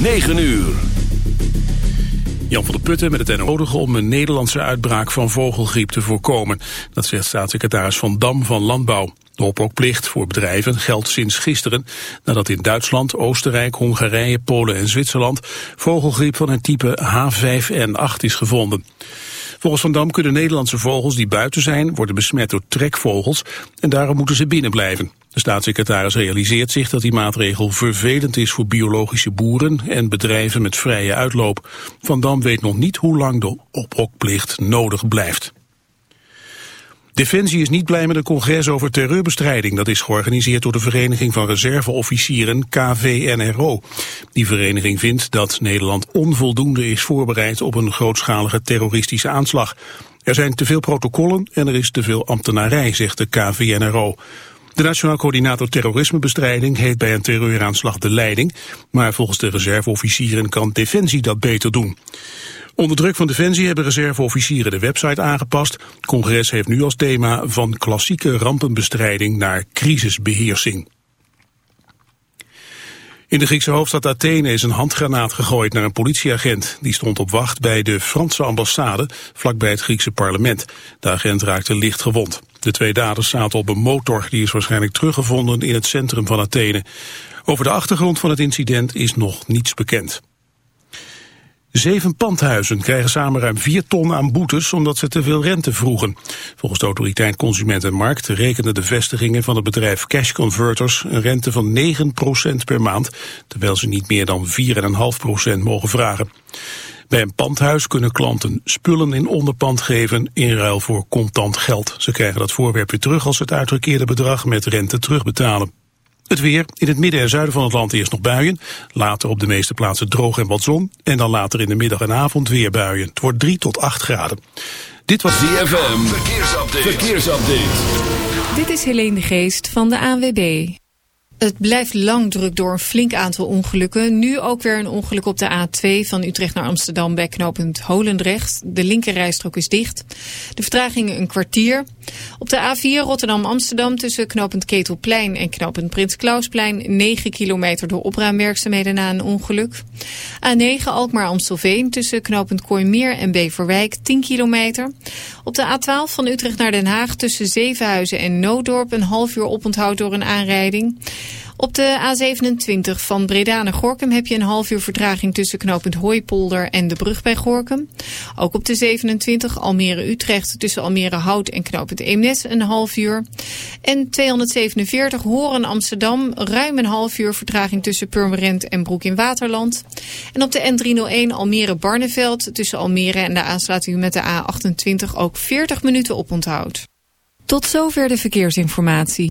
9 uur. Jan van der Putten met het nodig om een Nederlandse uitbraak van vogelgriep te voorkomen. Dat zegt staatssecretaris Van Dam van Landbouw. De ophokplicht voor bedrijven geldt sinds gisteren nadat in Duitsland, Oostenrijk, Hongarije, Polen en Zwitserland vogelgriep van het type H5N8 is gevonden. Volgens Van Dam kunnen Nederlandse vogels die buiten zijn worden besmet door trekvogels en daarom moeten ze binnen blijven. De staatssecretaris realiseert zich dat die maatregel vervelend is voor biologische boeren en bedrijven met vrije uitloop. Van Dam weet nog niet hoe lang de ophokplicht nodig blijft. Defensie is niet blij met een congres over terreurbestrijding. Dat is georganiseerd door de Vereniging van Reserveofficieren KVNRO. Die vereniging vindt dat Nederland onvoldoende is voorbereid op een grootschalige terroristische aanslag. Er zijn te veel protocollen en er is te veel ambtenarij, zegt de KVNRO. De Nationaal Coördinator Terrorismebestrijding heeft bij een terreuraanslag de leiding, maar volgens de reserveofficieren kan Defensie dat beter doen. Onder druk van Defensie hebben reserveofficieren de website aangepast. Het congres heeft nu als thema van klassieke rampenbestrijding naar crisisbeheersing. In de Griekse hoofdstad Athene is een handgranaat gegooid naar een politieagent. Die stond op wacht bij de Franse ambassade, vlakbij het Griekse parlement. De agent raakte licht gewond. De twee daders zaten op een motor, die is waarschijnlijk teruggevonden in het centrum van Athene. Over de achtergrond van het incident is nog niets bekend. Zeven pandhuizen krijgen samen ruim 4 ton aan boetes omdat ze te veel rente vroegen. Volgens de autoriteit Consument en Markt rekenen de vestigingen van het bedrijf Cash Converters een rente van 9% per maand, terwijl ze niet meer dan 4,5% mogen vragen. Bij een pandhuis kunnen klanten spullen in onderpand geven in ruil voor contant geld. Ze krijgen dat voorwerp weer terug als ze het uitgekeerde bedrag met rente terugbetalen. Het weer. In het midden en zuiden van het land eerst nog buien. Later op de meeste plaatsen droog en wat zon. En dan later in de middag en avond weer buien. Het wordt 3 tot 8 graden. Dit was DFM. Verkeersupdate. Verkeersupdate. Dit is Helene de Geest van de ANWB. Het blijft lang druk door een flink aantal ongelukken. Nu ook weer een ongeluk op de A2 van Utrecht naar Amsterdam bij knooppunt Holendrecht. De linkerrijstrook is dicht. De vertraging een kwartier. Op de A4 Rotterdam-Amsterdam tussen knooppunt Ketelplein en knooppunt Prins Klausplein 9 kilometer door opruimwerkzaamheden na een ongeluk. A9 Alkmaar-Amstelveen tussen knooppunt Kooimeer en Beverwijk 10 kilometer. Op de A12 van Utrecht naar Den Haag tussen Zevenhuizen en Noodorp een half uur oponthoud door een aanrijding. Op de A27 van Breda naar Gorkum heb je een half uur vertraging tussen knooppunt Hooipolder en de brug bij Gorkum. Ook op de 27 Almere-Utrecht tussen Almere Hout en knooppunt Eemnes een half uur. En 247 Horen Amsterdam ruim een half uur vertraging tussen Purmerend en Broek in Waterland. En op de N301 Almere-Barneveld tussen Almere en de aansluiting met de A28 ook 40 minuten oponthoud. Tot zover de verkeersinformatie.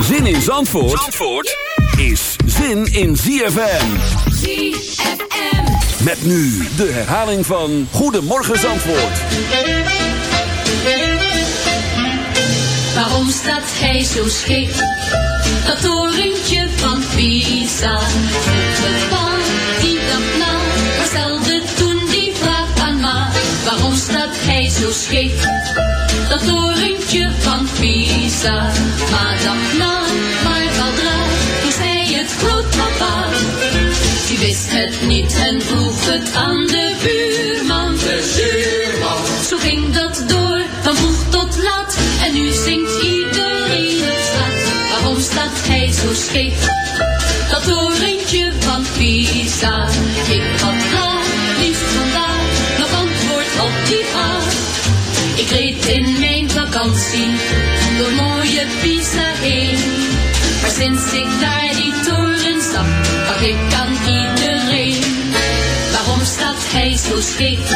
Zin in Zandvoort, Zandvoort is zin in ZFM. ZFM. Met nu de herhaling van Goedemorgen Zandvoort. Waarom staat hij zo scheef? Dat torentje van Pisa. Het van die dag na, stelde toen die vraag aan ma. Waarom staat hij zo scheef? Dat torentje van Pisa. Maar dacht na, maar valdra, toen zei het grootpapa. Die wist het niet en vroeg het aan de buurman. De buurman. Zo ging dat door, van vroeg tot laat. En nu zingt iedereen het staat. Waarom staat hij zo scheef? Dat torentje Pisa. Ik had vakantie door mooie Pisa heen. Maar sinds ik daar die toren zag, pak ik aan iedereen. Waarom staat hij zo scheef?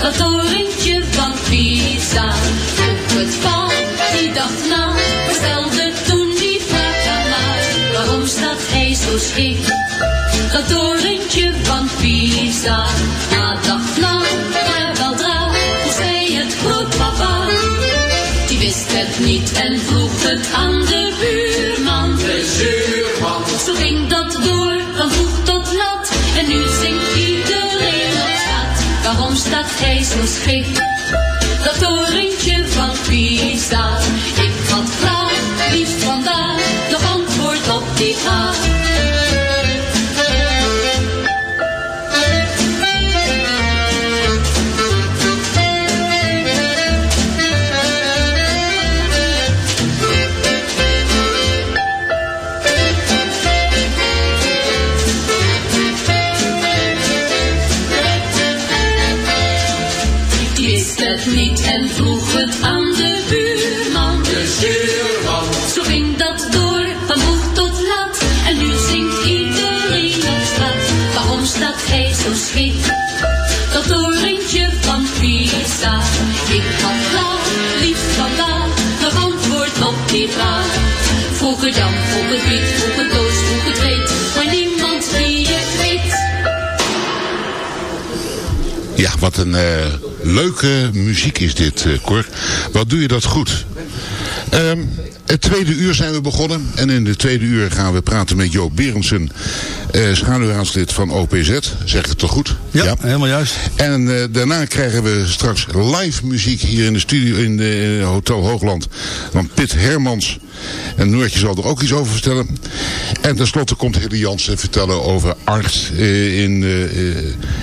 Dat torentje van Pisa. Vroeg het van die dag na, stelde toen die vraag aan haar. Waarom staat hij zo scheef? Dat torentje van Pisa. Na dag na, het niet en vroeg het aan de buurman. De zuurman. Zo ging dat door, van vroeg tot laat. En nu zingt iedereen op straat. Waarom staat hij zo scheef? Dat een eh, leuke muziek is dit, eh Cor. Wat doe je dat goed. Ehm, het tweede uur zijn we begonnen. En in het tweede uur gaan we praten met Joop Berendsen, eh schaduwraadslid van OPZ. Zeg ik het toch goed? Ja, helemaal juist. En eh, daarna krijgen we straks live muziek hier in de studio in de, Hotel Hoogland. Van Pit Hermans. En Noortje zal er ook iets over vertellen. En tenslotte komt Hilly Jansen vertellen over art eh, in,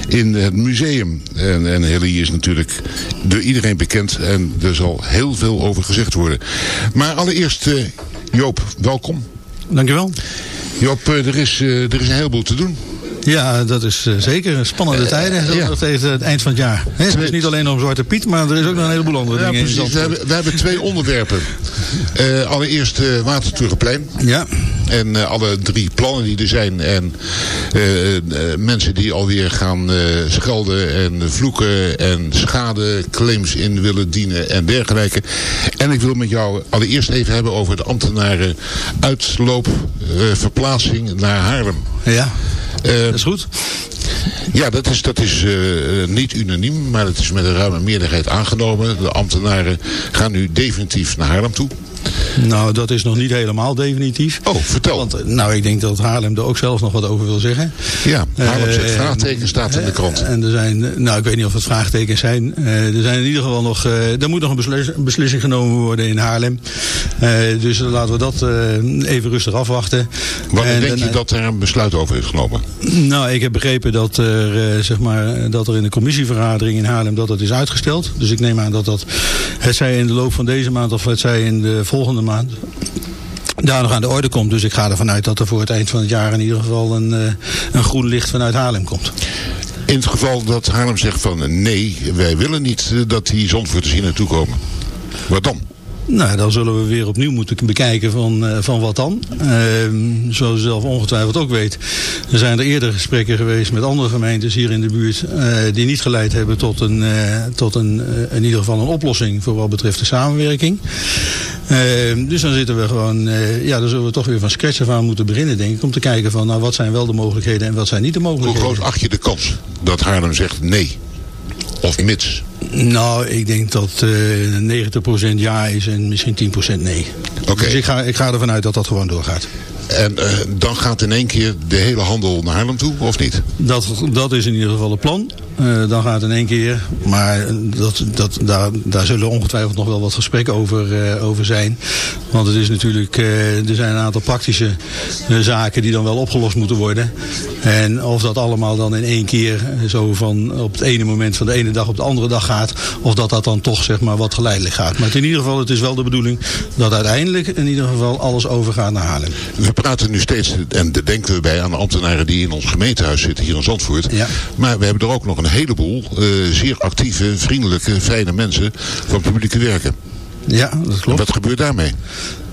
in het museum. En, en Hilly is natuurlijk door iedereen bekend. En er zal heel veel over gezegd worden. Maar allereerst, Joop, welkom. Dankjewel. Joop, eh, er, is, eh, er is een heleboel te doen. Ja, dat is eh, zeker. Spannende tijden. Zo ja. tegen het eind van het jaar. Het is niet alleen om Zwarte Piet, maar er is ook nog een heleboel andere Ja, dingen in precies. We hebben, we hebben twee onderwerpen. Allereerst uh, Watertorenplein. Ja, En eh, alle drie plannen die er zijn. En eh, eh, mensen die alweer gaan schelden en vloeken en schadeclaims in willen dienen en dergelijke. En ik wil met jou allereerst even hebben over de ambtenaren uitloop, verplaatsing naar Haarlem. ja, dat is goed. ja, dat is, dat is niet unaniem, maar het is met een ruime meerderheid aangenomen. De ambtenaren gaan nu definitief naar Haarlem toe. Nou, dat is nog niet helemaal definitief. Oh, vertel. Want, nou, ik denk dat Haarlem er ook zelf nog wat over wil zeggen. Ja, Haarlem zet Eh, vraagteken staat in de krant. En er zijn, nou ik weet niet of het vraagtekens zijn. Eh, er zijn in ieder geval nog, eh, er moet nog een beslis- beslissing genomen worden in Haarlem. Dus laten we dat even rustig afwachten. Wanneer En denk je dat er een besluit over is genomen? Nou, ik heb begrepen dat er, zeg maar, dat er in de commissievergadering in Haarlem dat dat is uitgesteld. Dus ik neem aan dat dat, het zij in de loop van deze maand of het zij in de volgende maand, daar nog aan de orde komt. Dus ik ga ervan uit dat er voor het eind van het jaar in ieder geval een, eh, een groen licht vanuit Haarlem komt. In het geval dat Haarlem zegt van nee, wij willen niet eh, dat die Zandvoorters hier naartoe komen. Wat dan? Nou, dan zullen we weer opnieuw moeten bekijken van, eh, van wat dan. Ehm, zoals u zelf ongetwijfeld ook weet, er zijn er eerder gesprekken geweest met andere gemeentes hier in de buurt, eh, die niet geleid hebben tot, een, eh, tot een, in ieder geval een oplossing voor wat betreft de samenwerking. Ehm, dus dan zitten we gewoon, ja, dan zullen we toch weer van scratch af aan moeten beginnen, denk ik, om te kijken van, nou, wat zijn wel de mogelijkheden en wat zijn niet de Hoe mogelijkheden. groot acht je de kans dat Haarlem zegt nee? Of mits? Nou, ik denk dat eh 90% ja is en misschien 10% nee. Oké. Dus ik ga, ik ga ervan uit dat dat gewoon doorgaat. En eh, dan gaat in één keer de hele handel naar Haarlem toe, of niet? Dat, dat is in ieder geval het plan. Eh, dan gaat het in één keer. Maar dat, dat, daar, daar zullen ongetwijfeld nog wel wat gesprekken over, eh, over zijn. Want het is natuurlijk, eh, er zijn een aantal praktische eh, zaken die dan wel opgelost moeten worden. En of dat allemaal dan in één keer eh, zo van op het ene moment van de ene dag op de andere dag gaat. Of dat dat dan toch zeg maar wat geleidelijk gaat. Maar in ieder geval, het is wel de bedoeling dat uiteindelijk in ieder geval alles overgaat naar Haarlem. We praten nu steeds, en daar denken we bij aan de ambtenaren die in ons gemeentehuis zitten hier in Zandvoort. Ja. Maar we hebben er ook nog een heleboel eh, zeer actieve, vriendelijke, fijne mensen van publieke werken. Ja, dat klopt. Wat gebeurt daarmee?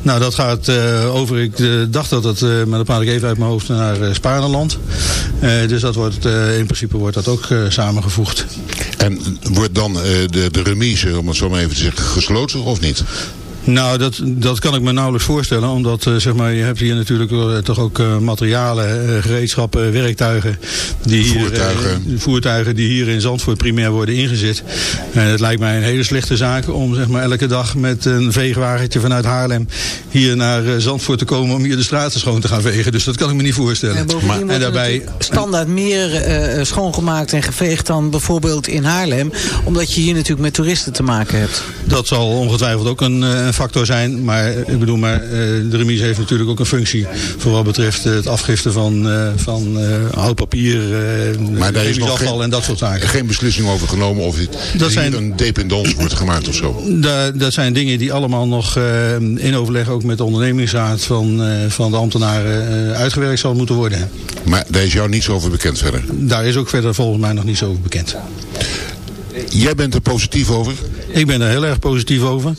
Nou, dat gaat uh, over, ik uh, dacht dat het, uh, maar dat praat ik even uit mijn hoofd, naar Spaarneland. dus dat wordt, in principe wordt dat ook samengevoegd. En wordt dan de, de remise, om het zo maar even te zeggen, gesloten of niet? Nou, dat, dat kan ik me nauwelijks voorstellen. Omdat uh, zeg maar, je hebt hier natuurlijk uh, toch ook uh, materialen, gereedschappen, werktuigen. Die voertuigen. Hier, voertuigen die hier in Zandvoort primair worden ingezet. En het lijkt mij een hele slechte zaak om zeg maar, elke dag met een veegwagentje vanuit Haarlem hier naar Zandvoort te komen om hier de straten schoon te gaan vegen. Dus dat kan ik me niet voorstellen. En maar, en daarbij standaard meer schoongemaakt en geveegd dan bijvoorbeeld in Haarlem. Omdat je hier natuurlijk met toeristen te maken hebt. Dat zal ongetwijfeld ook een factor zijn. Maar ik bedoel, maar, de remise heeft natuurlijk ook een functie voor wat betreft het afgiften van, uh, van oud papier, maar daar is nog afval geen, en dat soort zaken. Geen beslissing over genomen of het, dat zijn, een dependance wordt gemaakt of zo? Dat, dat zijn dingen die allemaal nog in overleg ook met de ondernemingsraad van, van de ambtenaren uitgewerkt zal moeten worden. Maar daar is jou niets over bekend verder? Daar is ook verder volgens mij nog niets over bekend. Jij bent er positief over? Ik ben er heel erg positief over.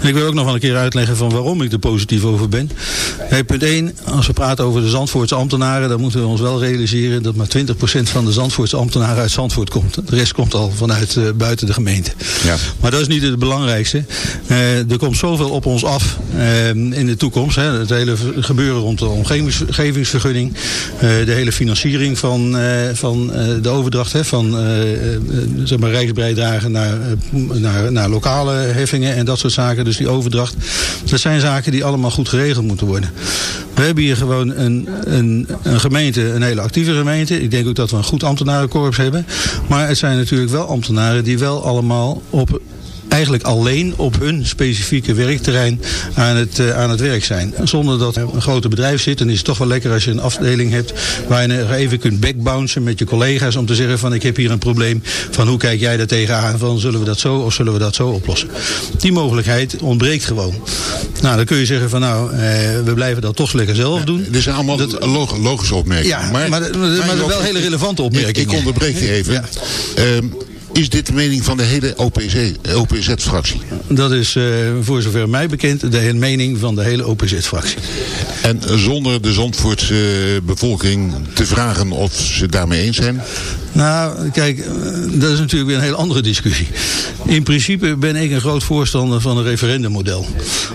En ik wil ook nog wel een keer uitleggen van waarom ik er positief over ben. Hey, punt 1, als we praten over de Zandvoortse ambtenaren... dan moeten we ons wel realiseren dat maar 20% van de Zandvoortse ambtenaren uit Zandvoort komt. De rest komt al vanuit uh, buiten de gemeente. Ja. Maar dat is niet het belangrijkste. Uh, er komt zoveel op ons af uh, in de toekomst. Hè. Het hele gebeuren rond de omgevingsvergunning. de hele financiering van, van de overdracht hè, van zeg maar, rijksbijdragen naar, naar, naar lokale heffingen en dat soort zaken. Dus die overdracht. Dat zijn zaken die allemaal goed geregeld moeten worden. We hebben hier gewoon een, een, een gemeente, een hele actieve gemeente. Ik denk ook dat we een goed ambtenarenkorps hebben. Maar het zijn natuurlijk wel ambtenaren die wel allemaal op eigenlijk alleen op hun specifieke werkterrein aan het, uh, aan het werk zijn. Zonder dat er een grote bedrijf zit, dan is het toch wel lekker als je een afdeling hebt waar je even kunt backbouncen met je collega's om te zeggen van ik heb hier een probleem, van hoe kijk jij daar tegenaan, van zullen we dat zo of zullen we dat zo oplossen. Die mogelijkheid ontbreekt gewoon. Nou, dan kun je zeggen van nou, uh, we blijven dat toch lekker zelf doen. Ja, dit zijn allemaal dat, log logische opmerkingen. Ja, maar, maar, maar, maar, maar wel hele relevante opmerkingen. Ik, ik onderbreek je even. Ja. Um, is dit de mening van de hele OPZ-fractie? Dat is uh, voor zover mij bekend de mening van de hele OPZ-fractie. En zonder de Zandvoortse bevolking te vragen of ze daarmee eens zijn? Nou, kijk, dat is natuurlijk weer een hele andere discussie. In principe ben ik een groot voorstander van een referendummodel.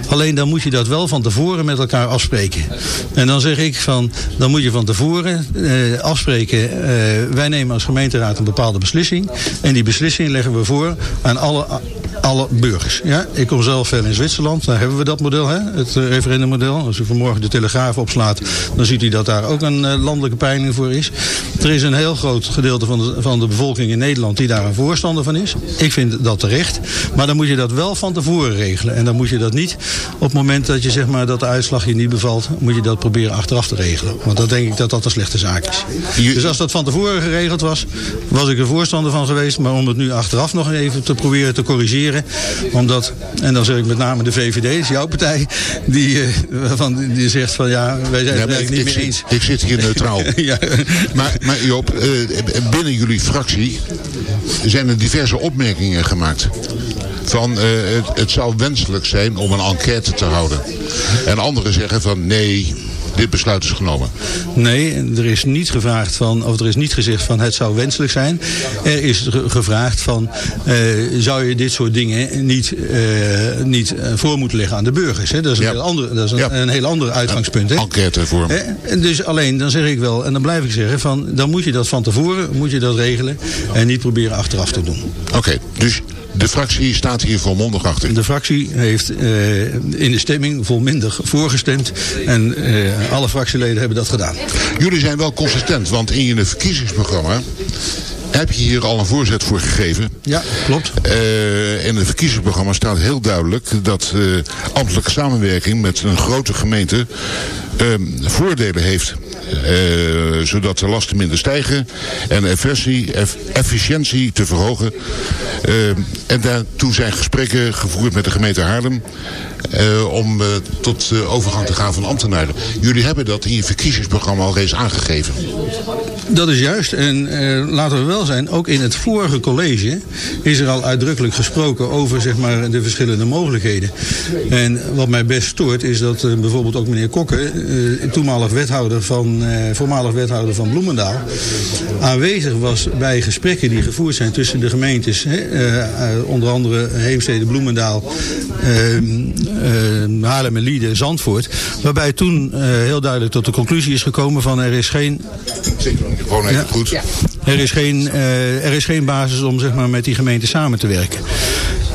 Alleen dan moet je dat wel van tevoren met elkaar afspreken. En dan zeg ik van, dan moet je van tevoren eh, afspreken... Eh, wij nemen als gemeenteraad een bepaalde beslissing... en die beslissing leggen we voor aan alle, alle burgers. Ja? Ik kom zelf veel in Zwitserland, daar hebben we dat model, hè? het uh, referendummodel. Als u vanmorgen de Telegraaf opslaat, dan ziet u dat daar ook een uh, landelijke peiling voor is. Er is een heel groot gedeelte van de, van de bevolking in Nederland die daar een voorstander van is. Ik vind dat terecht. Maar dan moet je dat wel van tevoren regelen. En dan moet je dat niet op het moment dat je zeg maar dat de uitslag je niet bevalt, moet je dat proberen achteraf te regelen. Want dan denk ik dat dat een slechte zaak is. Dus als dat van tevoren geregeld was, was ik er voorstander van geweest. Maar om het nu achteraf nog even te proberen te corrigeren. Omdat, en dan zeg ik met name de VVD, is jouw partij, die, uh, van, die zegt van ja, wij zijn ja, het eigenlijk niet ik, meer eens. Ik zit hier neutraal. ja. maar, maar Joop, uh, binnen jullie fractie zijn er diverse opmerkingen gemaakt. Van uh, het, het zou wenselijk zijn om een enquête te houden. En anderen zeggen van nee, dit besluit is genomen? Nee, er is niet gevraagd van, of er is niet gezegd van het zou wenselijk zijn. Er is gevraagd van, uh, zou je dit soort dingen niet, uh, niet voor moeten leggen aan de burgers? Hè? Dat is, een, ja. heel ander, dat is een, ja. een heel ander uitgangspunt. Hè? Enquête voor. En dus alleen, dan zeg ik wel, en dan blijf ik zeggen, van, dan moet je dat van tevoren, moet je dat regelen. En niet proberen achteraf te doen. Oké, okay, dus de fractie staat hier volmondig achter. De fractie heeft uh, in de stemming volmondig voorgestemd. En uh, alle fractieleden hebben dat gedaan. Jullie zijn wel consistent, want in je verkiezingsprogramma heb je hier al een voorzet voor gegeven. Ja, klopt. Uh, in het verkiezingsprogramma staat heel duidelijk dat uh, ambtelijke samenwerking met een grote gemeente uh, voordelen heeft. Zodat de lasten minder stijgen en efficiëntie, eff- efficiëntie te verhogen. Eh, en daartoe zijn gesprekken gevoerd met de gemeente Haarlem eh, om eh, tot eh, overgang te gaan van ambtenaren. Jullie hebben dat in je verkiezingsprogramma al eens aangegeven. Dat is juist. En eh, laten we wel zijn, ook in het vorige college is er al uitdrukkelijk gesproken over zeg maar, de verschillende mogelijkheden. En wat mij best stoort is dat eh, bijvoorbeeld ook meneer Kokke, eh, toenmalig wethouder van, eh, voormalig wethouder van Bloemendaal, aanwezig was bij gesprekken die gevoerd zijn tussen de gemeentes. Hè, eh, eh, onder andere Heemstede, Bloemendaal, eh, eh, Haarlem en Lieden, Zandvoort. Waarbij toen eh, heel duidelijk tot de conclusie is gekomen van er is geen Gewoon even Ja. goed. er is geen, eh, er is geen basis om zeg maar, met die gemeente samen te werken.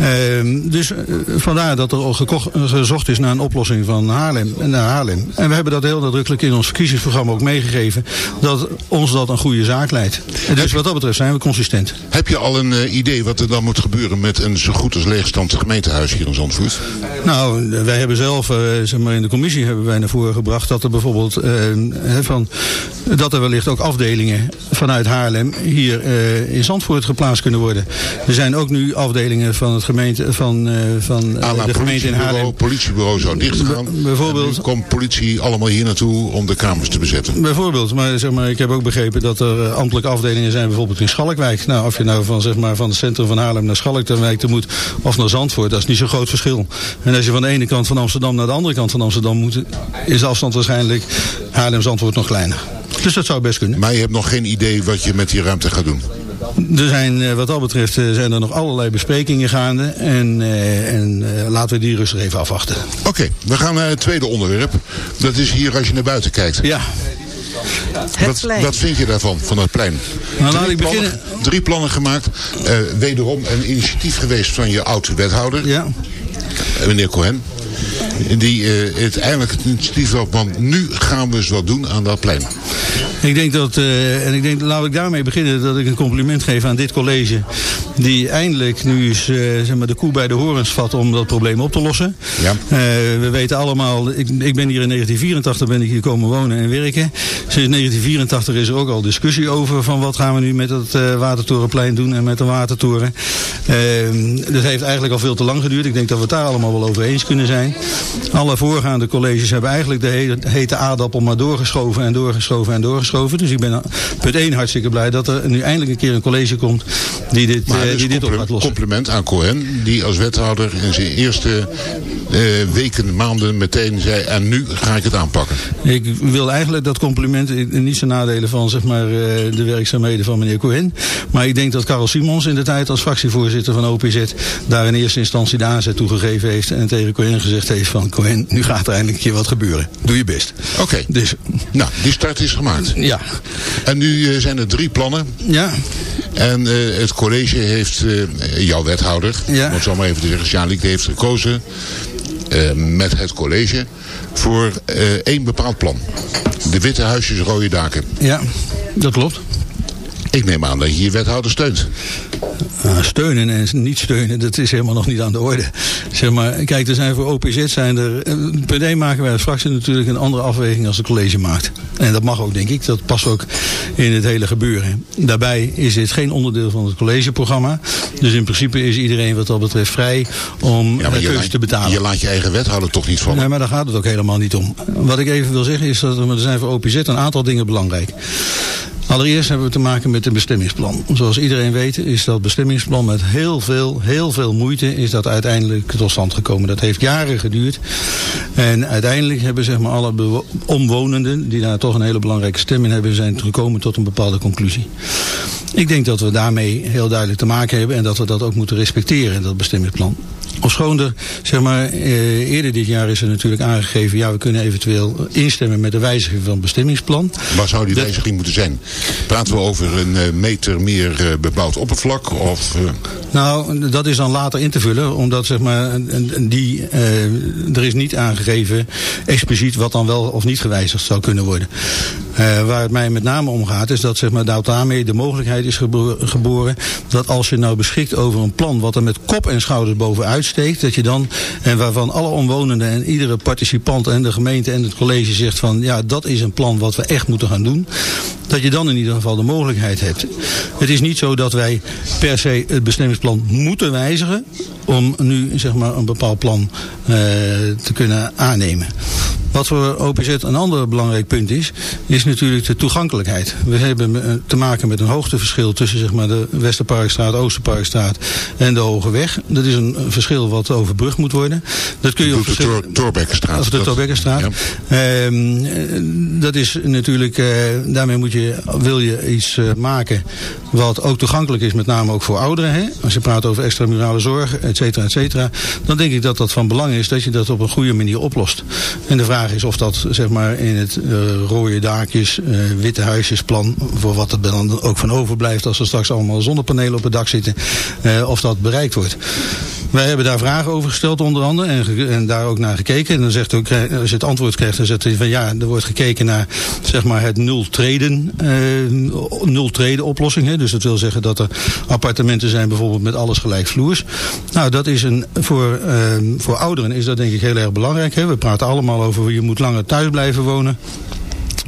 Ehm, dus eh, vandaar dat er al gekocht- gezocht is naar een oplossing van Haarlem, naar Haarlem. En we hebben dat heel nadrukkelijk in ons verkiezingsprogramma ook meegegeven. Dat ons dat een goede zaak leidt. En dus wat dat betreft zijn we consistent. Heb je al een eh, idee wat er dan moet gebeuren met een zo goed als leegstand gemeentehuis hier in Zandvoort? Nou, wij hebben zelf, eh, zeg maar in de commissie hebben wij naar voren gebracht dat er bijvoorbeeld eh, van, dat er wellicht ook afdelingen vanuit Haarlem hier eh, in Zandvoort geplaatst kunnen worden. Er zijn ook nu afdelingen van het gemeente van, eh, van eh, la de gemeente in Haarlem. politiebureau zou dichtgaan. Bijvoorbeeld- En nu komt politie allemaal hier naartoe om de kamers te bezetten. Bijvoorbeeld, maar, zeg maar ik heb ook begrepen dat er eh, ambtelijke afdelingen zijn, bijvoorbeeld in Schalkwijk. Nou, of je nou van, zeg maar, van het centrum van Haarlem naar Schalkwijk moet, of naar Zandvoort, dat is niet zo'n groot verschil. En als je van de ene kant van Amsterdam naar de andere kant van Amsterdam moet, is de afstand waarschijnlijk Haarlem-Zandvoort nog kleiner. Dus dat zou best kunnen. Maar je hebt nog geen idee wat je met die ruimte gaat doen. Er zijn, eh, wat dat betreft, eh, zijn er nog allerlei besprekingen gaande. En, eh, en eh, laten we die rustig even afwachten. Oké, we gaan naar het tweede onderwerp. Dat is hier als je naar buiten kijkt. Ja, Het Wat, plein. wat vind je daarvan, van dat plein? Nou, laat drie, ik plannen, beginnen. drie plannen gemaakt. Eh, wederom een initiatief geweest van je oud-wethouder, ja. meneer Cohen. Die eh, het eindelijk het initiatief had van nu gaan we eens wat doen aan dat plein. Ik denk dat, eh, en ik denk, laat ik daarmee beginnen, dat ik een compliment geef aan dit college. Die eindelijk nu eens eh, zeg maar de koe bij de horens vat om dat probleem op te lossen. Ja. Eh, we weten allemaal, ik, ik ben hier in 1984 ben ik hier komen wonen en werken. Sinds 1984 is er ook al discussie over van wat gaan we nu met het eh, Watertorenplein doen en met de Watertoren. Eh, dat heeft eigenlijk al veel te lang geduurd. Ik denk dat we het daar allemaal wel over eens kunnen zijn. Alle voorgaande colleges hebben eigenlijk de he- hete aardappel maar doorgeschoven en doorgeschoven en doorgeschoven. Dus ik ben punt 1 hartstikke blij dat er nu eindelijk een keer een college komt die dit, Maar eh, dus die dit op compli- gaat lossen. compliment aan Cohen, die als wethouder in zijn eerste eh, weken, maanden meteen zei... en nu ga ik het aanpakken. Ik wil eigenlijk dat compliment niet ten nadelen van zeg maar, eh, de werkzaamheden van meneer Cohen. Maar ik denk dat Karel Simons in de tijd als fractievoorzitter van OPZ daar in eerste instantie de aanzet toegegeven heeft. En tegen Cohen gezegd heeft van Cohen, nu gaat er eindelijk een keer wat gebeuren. Doe je best. Oké, Dus nou, die start is gemaakt. ja, En nu zijn er drie plannen. ja, En het college heeft, eh, jouw wethouder, Ja. om het zo maar even te zeggen, Sjalik, heeft gekozen eh, met het college voor eh, één bepaald plan. De witte huisjes, rode daken. ja, dat klopt. Ik neem aan dat je je wethouder steunt. Nou, steunen en niet steunen, dat is helemaal nog niet aan de orde. Zeg maar, kijk, er zijn voor OPZ zijn er. eh, Per 1 maken wij als fractie natuurlijk een andere afweging als het college maakt. En dat mag ook, denk ik. Dat past ook in het hele gebeuren. Daarbij is dit geen onderdeel van het collegeprogramma. Dus in principe is iedereen wat dat betreft vrij om Ja, je, keuze te betalen. je laat je eigen wethouder toch niet vallen. Nee, maar daar gaat het ook helemaal niet om. Wat ik even wil zeggen is dat er er zijn voor OPZ een aantal dingen belangrijk. Allereerst hebben we te maken met een bestemmingsplan. Zoals iedereen weet is dat bestemmingsplan met heel veel, heel veel moeite is dat uiteindelijk tot stand gekomen. Dat heeft jaren geduurd. En uiteindelijk hebben zeg maar, alle omwonenden, die daar toch een hele belangrijke stem in hebben, zijn gekomen tot een bepaalde conclusie. Ik denk dat we daarmee heel duidelijk te maken hebben en dat we dat ook moeten respecteren, dat bestemmingsplan. Ofschoon er, zeg maar, eh, eerder dit jaar is er natuurlijk aangegeven, ja, we kunnen eventueel instemmen met de wijziging van het bestemmingsplan. Waar zou die Dat- wijziging moeten zijn? Praten we over een eh, meter meer eh, bebouwd oppervlak? Of, Nou, dat is dan later in te vullen, omdat zeg maar, die, er is niet aangegeven expliciet wat dan wel of niet gewijzigd zou kunnen worden. Waar het mij met name om gaat, is dat zeg maar, daarmee de mogelijkheid is gebo- geboren dat als je nou beschikt over een plan wat er met kop en schouders bovenuit steekt, dat je dan, en waarvan alle omwonenden en iedere participant en de gemeente en het college zegt van ja, dat is een plan wat we echt moeten gaan doen. dat je dan in ieder geval de mogelijkheid hebt. Het is niet zo dat wij per se het bestemmingsplan moeten wijzigen om nu zeg maar, een bepaald plan uh, te kunnen aannemen. Wat voor OPZ een ander belangrijk punt is, is natuurlijk de toegankelijkheid. We hebben eh, te maken met een hoogteverschil tussen zeg maar, de Westerparkstraat, Oosterparkstraat en de Hoge Weg. Dat is een verschil wat overbrugd moet worden. Dat kun je op de Torbekkenstraat. Of de Torbekkenstraat. Ja. Ehm, dat is natuurlijk, uh, daarmee moet je, wil je iets uh, maken wat ook toegankelijk is, met name ook voor ouderen. Hè? Als je praat over extramurale zorg, et cetera, et cetera. Dan denk ik dat dat van belang is dat je dat op een goede manier oplost. En de vraag is of dat zeg maar in het uh, rode daakjes, witte huisjesplan, voor wat er dan ook van overblijft als er straks allemaal zonnepanelen op het dak zitten, of dat bereikt wordt. Wij hebben daar vragen over gesteld onder andere en, en daar ook naar gekeken. En dan zegt ook, als je het antwoord krijgt, dan zegt hij van ja, er wordt gekeken naar zeg maar het nul treden, nul treden oplossing. Hè? Dus dat wil zeggen dat er appartementen zijn bijvoorbeeld met alles gelijkvloers. Nou, dat is een, voor, voor ouderen is dat denk ik heel erg belangrijk. Hè? We praten allemaal over je moet langer thuis blijven wonen.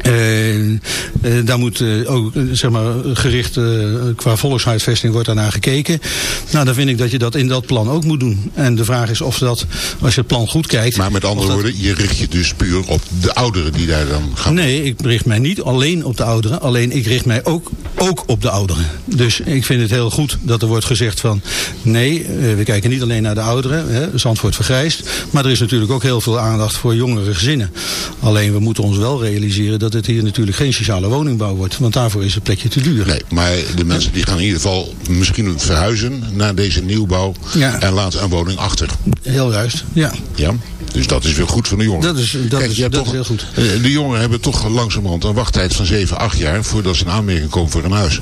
Uh, uh, daar moet uh, ook zeg maar, gericht qua volkshuisvesting wordt daarnaar gekeken. Nou, dan vind ik dat je dat in dat plan ook moet doen. En de vraag is of dat, als je het plan goed kijkt... Maar met andere woorden, je richt je dus puur op de ouderen die daar dan gaan... Nee, ik richt mij niet alleen op de ouderen. Alleen ik richt mij ook, ook op de ouderen. Dus ik vind het heel goed dat er wordt gezegd van... Nee, we kijken niet alleen naar de ouderen. Hè, Zandvoort vergrijst. Maar er is natuurlijk ook heel veel aandacht voor jongere gezinnen. Alleen we moeten ons wel realiseren dat het hier natuurlijk geen sociale woningbouw wordt. Want daarvoor is het plekje te duur. Nee, maar de mensen die gaan in ieder geval misschien verhuizen naar deze nieuwbouw. Ja. En laten een woning achter. Heel juist, ja. Ja. Dus dat is weer goed voor de jongeren. Dat is, dat Kijk, is, dat toch, is heel goed. De jongeren hebben toch langzamerhand een wachttijd van 7, 8 jaar... voordat ze in aanmerking komen voor een huis.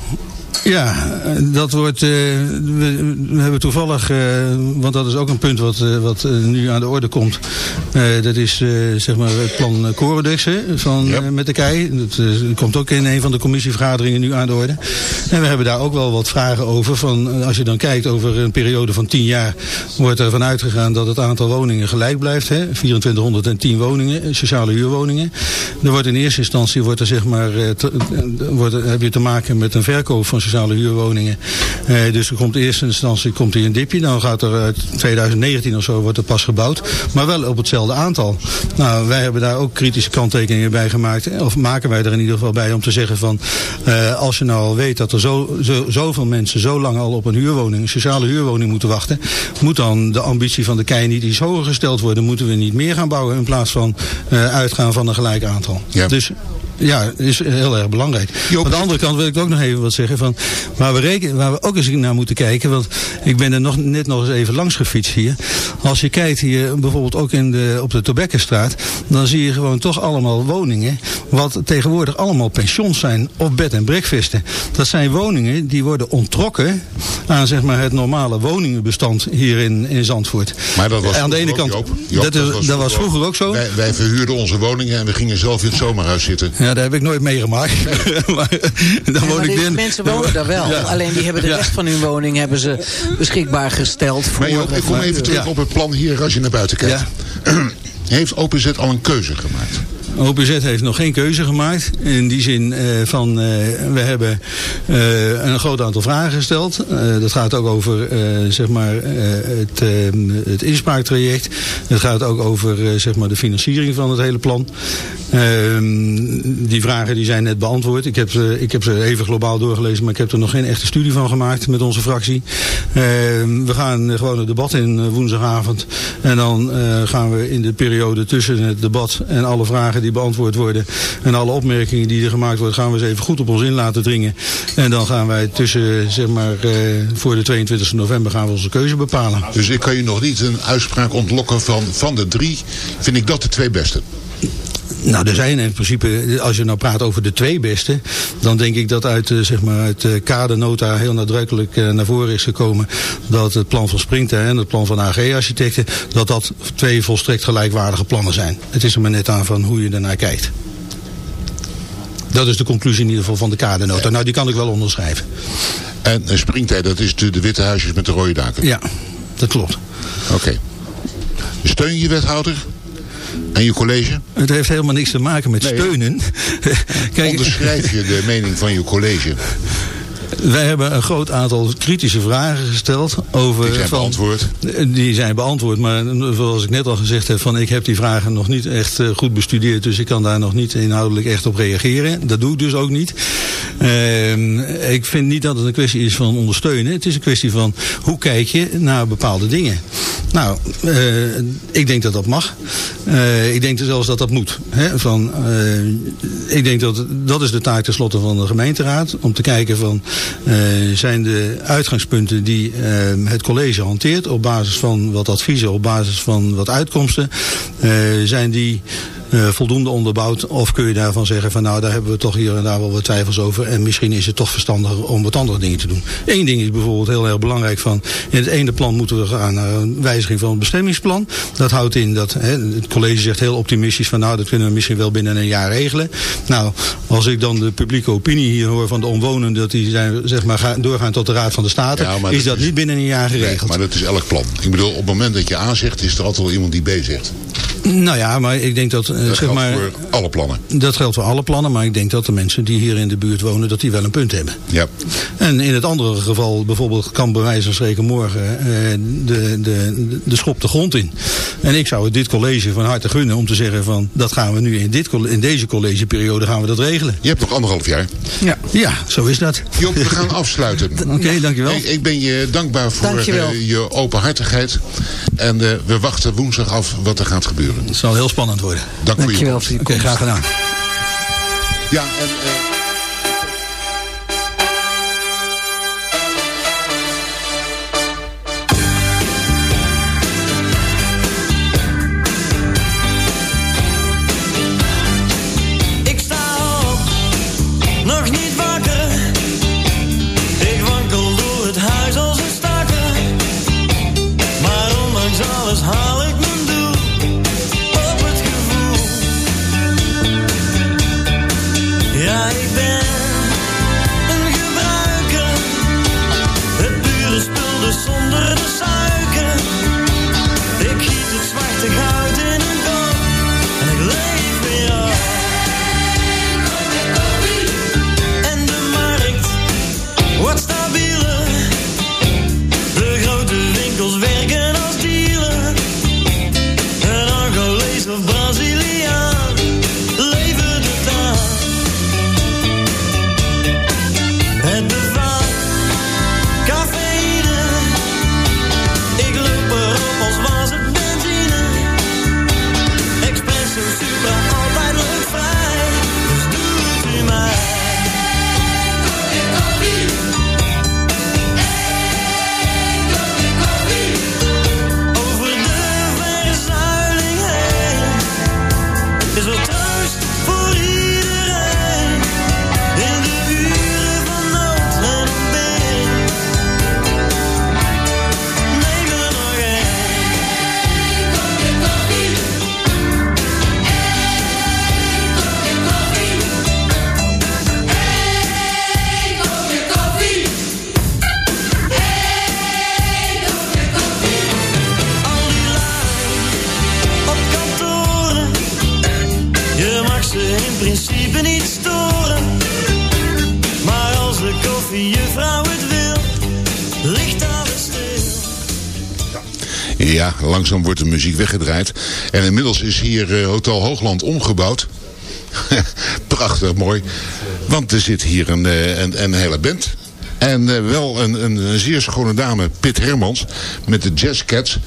Ja, dat wordt. Uh, we, we, hebben toevallig, uh, want dat is ook een punt wat, uh, wat nu aan de orde komt. dat is zeg maar het plan Corodex van yep. met de KEI. Dat komt ook in een van de commissievergaderingen nu aan de orde. En we hebben daar ook wel wat vragen over. Van, als je dan kijkt over een periode van 10 jaar, wordt er vanuit gegaan dat het aantal woningen gelijk blijft. Hè? 2410 woningen, sociale huurwoningen. Er wordt in eerste instantie wordt er zeg maar, te, wordt heb je te maken met een verkoop van sociale huurwoningen. Uh, dus er komt in eerste instantie komt hier een dipje. Dan gaat er uit 2019 of zo wordt er pas gebouwd. Maar wel op hetzelfde aantal. Nou, wij hebben daar ook kritische kanttekeningen bij gemaakt. Of maken wij er in ieder geval bij om te zeggen van... Uh, als je nou al weet dat er zo, zo, zoveel mensen zo lang al op een huurwoning, een sociale huurwoning moeten wachten... moet dan de ambitie van de kei niet iets hoger gesteld worden? Moeten we niet meer gaan bouwen in plaats van uh, uitgaan van een gelijk aantal? Ja. Dus ja, is heel erg belangrijk. Aan de andere kant wil ik ook nog even wat zeggen. Van, waar, we rekenen, waar we ook eens naar moeten kijken. Want ik ben er nog, net nog eens even langs gefietst hier. Als je kijkt hier bijvoorbeeld ook in de, op de Tobekkenstraat. Dan zie je gewoon toch allemaal woningen. Wat tegenwoordig allemaal pensions zijn. Of bed- en breakfasten. Dat zijn woningen die worden onttrokken aan zeg maar, het normale woningenbestand hier in, in Zandvoort. Maar dat was aan de ene kant. Joop, Joop, dat, is, dat, was, dat was vroeger ook zo. Wij, wij, verhuurden onze woningen en we gingen zelf in het zomerhuis zitten. Ja, dat heb ik nooit meegemaakt. maar, dan woon ik in, mensen wonen daar wel. Ja. Alleen die hebben de rest van hun woning hebben ze beschikbaar gesteld. Voor, maar Joop, ik kom even terug op het plan hier als je naar buiten kijkt. Heeft OPZ al een keuze gemaakt? OPZ heeft nog geen keuze gemaakt. In die zin uh, van, uh, we hebben uh, een groot aantal vragen gesteld. dat gaat ook over zeg maar, het, het inspraaktraject. Het gaat ook over zeg maar, de financiering van het hele plan. Ehm, die vragen die zijn net beantwoord. Ik heb, ze, ik heb ze even globaal doorgelezen, maar ik heb er nog geen echte studie van gemaakt met onze fractie. Ehm, we gaan gewoon het debat in woensdagavond. En dan gaan we in de periode tussen het debat en alle vragen die beantwoord worden. En alle opmerkingen die er gemaakt worden, gaan we eens even goed op ons in laten dringen. En dan gaan wij tussen, zeg maar, uh, voor de 22 november gaan we onze keuze bepalen. Dus ik kan je nog niet een uitspraak ontlokken van, van de drie, vind ik dat de twee beste. Nou, er zijn in principe, als je nou praat over de twee beste, dan denk ik dat uit, zeg maar, uit de kadernota heel nadrukkelijk naar voren is gekomen dat het plan van Springten en het plan van AG-architecten, dat dat twee volstrekt gelijkwaardige plannen zijn. Het is er maar net aan van hoe je ernaar kijkt. Dat is de conclusie in ieder geval van de kadernota. Nou, die kan ik wel onderschrijven. En Springtijd, dat is de, de witte huisjes met de rode daken? Ja, dat klopt. Oké. Okay. Steun je wethouder? En je college? Het heeft helemaal niks te maken met Nee. steunen. Kijk, Onderschrijf je de mening van je college? wij hebben een groot aantal kritische vragen gesteld over. Die zijn van- beantwoord. Die zijn beantwoord, maar zoals ik net al gezegd heb, van ik heb die vragen nog niet echt eh, goed bestudeerd, dus ik kan daar nog niet inhoudelijk echt op reageren. Dat doe ik dus ook niet. Ehm, ik vind niet dat het een kwestie is van ondersteunen. Het is een kwestie van hoe kijk je naar bepaalde dingen. Nou, eh, ik denk dat dat mag. Eh, ik denk zelfs dat dat moet. Hè? Van, eh, ik denk dat dat is de taak tenslotte van de gemeenteraad. Om te kijken van zijn de uitgangspunten die het college hanteert op basis van wat adviezen, op basis van wat uitkomsten, zijn die voldoende onderbouwd? Of kun je daarvan zeggen van nou daar hebben we toch hier en daar wel wat twijfels over en misschien is het toch verstandiger om wat andere dingen te doen. Eén ding is bijvoorbeeld heel erg belangrijk van in het ene plan moeten we gaan naar een wijziging van het bestemmingsplan. Dat houdt in dat hè, het college zegt heel optimistisch van nou dat kunnen we misschien wel binnen een jaar regelen. Nou, als ik dan de publieke opinie hier hoor van de omwonenden dat die zijn, zeg maar, gaan, doorgaan tot de Raad van de State, Ja, is dat dat is- niet binnen een jaar Nee, geregeld. maar dat is elk plan. Ik bedoel, op het moment dat je A zegt, is er altijd wel iemand die B zegt. Nou ja, maar ik denk dat, eh, Dat zeg geldt maar, voor alle plannen. dat geldt voor alle plannen, maar ik denk dat de mensen die hier in de buurt wonen, dat die wel een punt hebben. Ja. En in het andere geval, bijvoorbeeld, kan bij wijze van spreken morgen eh, de, de, de schop de grond in. En ik zou het dit college van harte gunnen om te zeggen van, dat gaan we nu in, dit, in deze collegeperiode gaan we dat regelen. Je hebt nog anderhalf jaar. Ja. Ja, zo is dat. Joop, we gaan afsluiten. Oké, dankjewel. Ik, ik ben je dankbaar voor Dankjewel. eh, je openhartigheid. En eh, we wachten woensdag af wat er gaat gebeuren. Het zal heel spannend worden. Dank voor je Dankjewel komst. Oké, komst. graag gedaan. Ja, en... eh, langzaam wordt de muziek weggedraaid. En inmiddels is hier eh, Hotel Hoogland omgebouwd. Prachtig mooi. Want er zit hier een, eh, een, een hele band. En eh, wel een, een, zeer schone dame, Pit Hermans, met de Jazz Cats.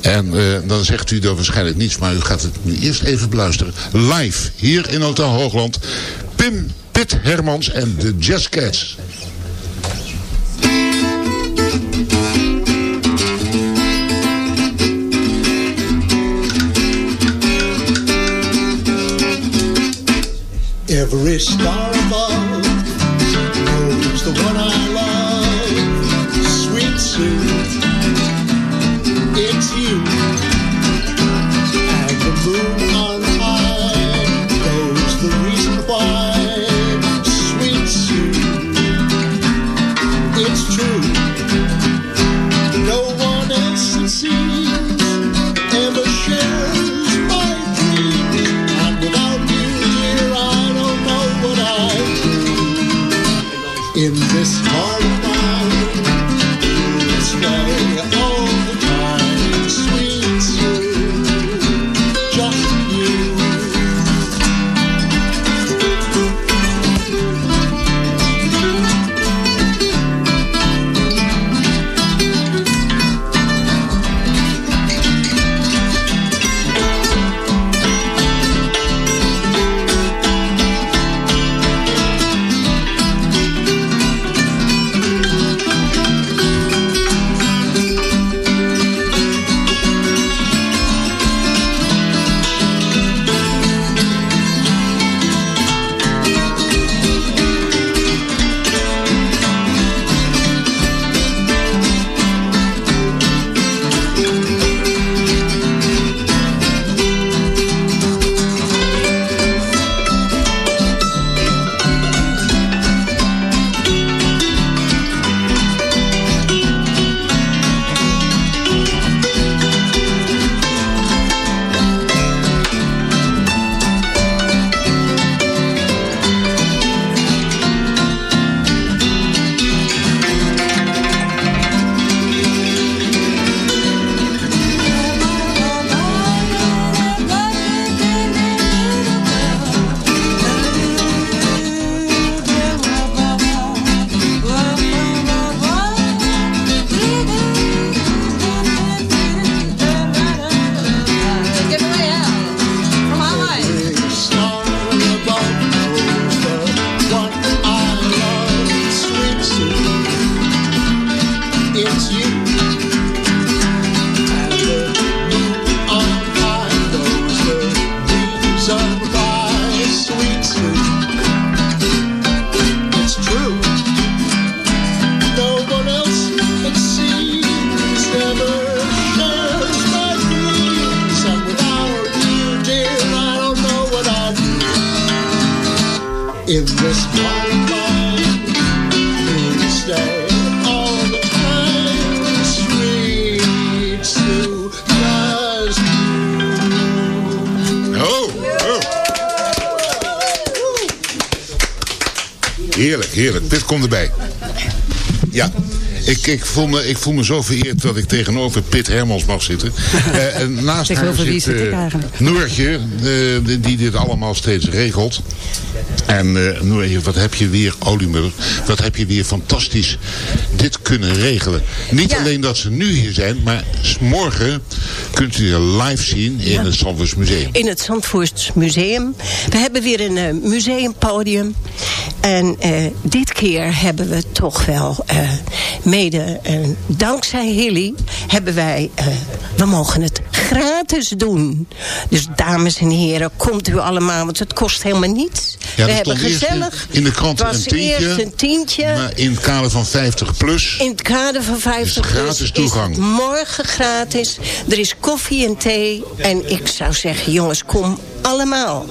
En dan zegt u dat waarschijnlijk niets, maar u gaat het nu eerst even beluisteren. Live, hier in Hotel Hoogland. Pim, Pit Hermans en de Jazz Cats. restart. In this stay all the time. Sweet Sue, Oh, oh. Heerlijk, heerlijk. Dit komt erbij. Ja. Ik, ik, voel me, ik voel me zo vereerd dat ik tegenover Pit Hermans mag zitten. Eh, en naast haar zit eigenlijk? Noortje, eh, die- die dit allemaal steeds regelt. En Noortje, wat heb je weer, Oliemuller, wat heb je weer fantastisch dit kunnen regelen. Niet alleen dat ze nu hier zijn, maar morgen kunt u ze live zien in het Zandvoorts Museum. In het Zandvoorts Museum. We hebben weer een eh, museumpodium. En eh, dit keer hebben we toch wel, mede dankzij Hilly, hebben wij, we mogen het gratis doen. Dus dames en heren, komt u allemaal, want het kost helemaal niets. Ja, we hebben in- gezellig. in de krant een tientje, eerst een tientje. Maar in het kader van 50 plus. In het kader van 50 Is gratis plus toegang. Morgen gratis. Er is koffie en thee. En ik zou zeggen, jongens, kom allemaal.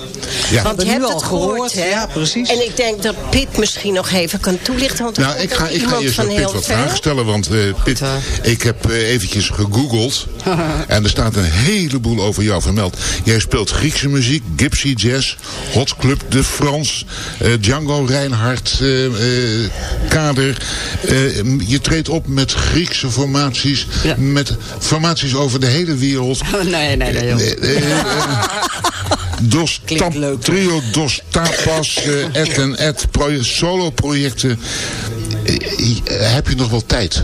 Ja. Want je hebt het al gehoord, gehoord, hè? ja, precies. En ik denk dat Piet misschien nog even kan toelichten. Want Nou, ik ga, ik ga iemand eerst aan Pit heel wat ver. vragen stellen. Want eh, Pit, ik heb eh, eventjes gegoogeld. en er staat een heleboel over jou vermeld. Jij speelt Griekse muziek, Gypsy Jazz, Hot Club de France, eh, Django Reinhardt, eh, eh, Kader. Je treedt op met Griekse formaties. Ja. Met formaties over de hele wereld. nee, nee, nee, eh, Dos leuk. Trio Dos Tapas, Ed en Ed, proje- solo-projecten. Eh, eh, heb je nog wel tijd?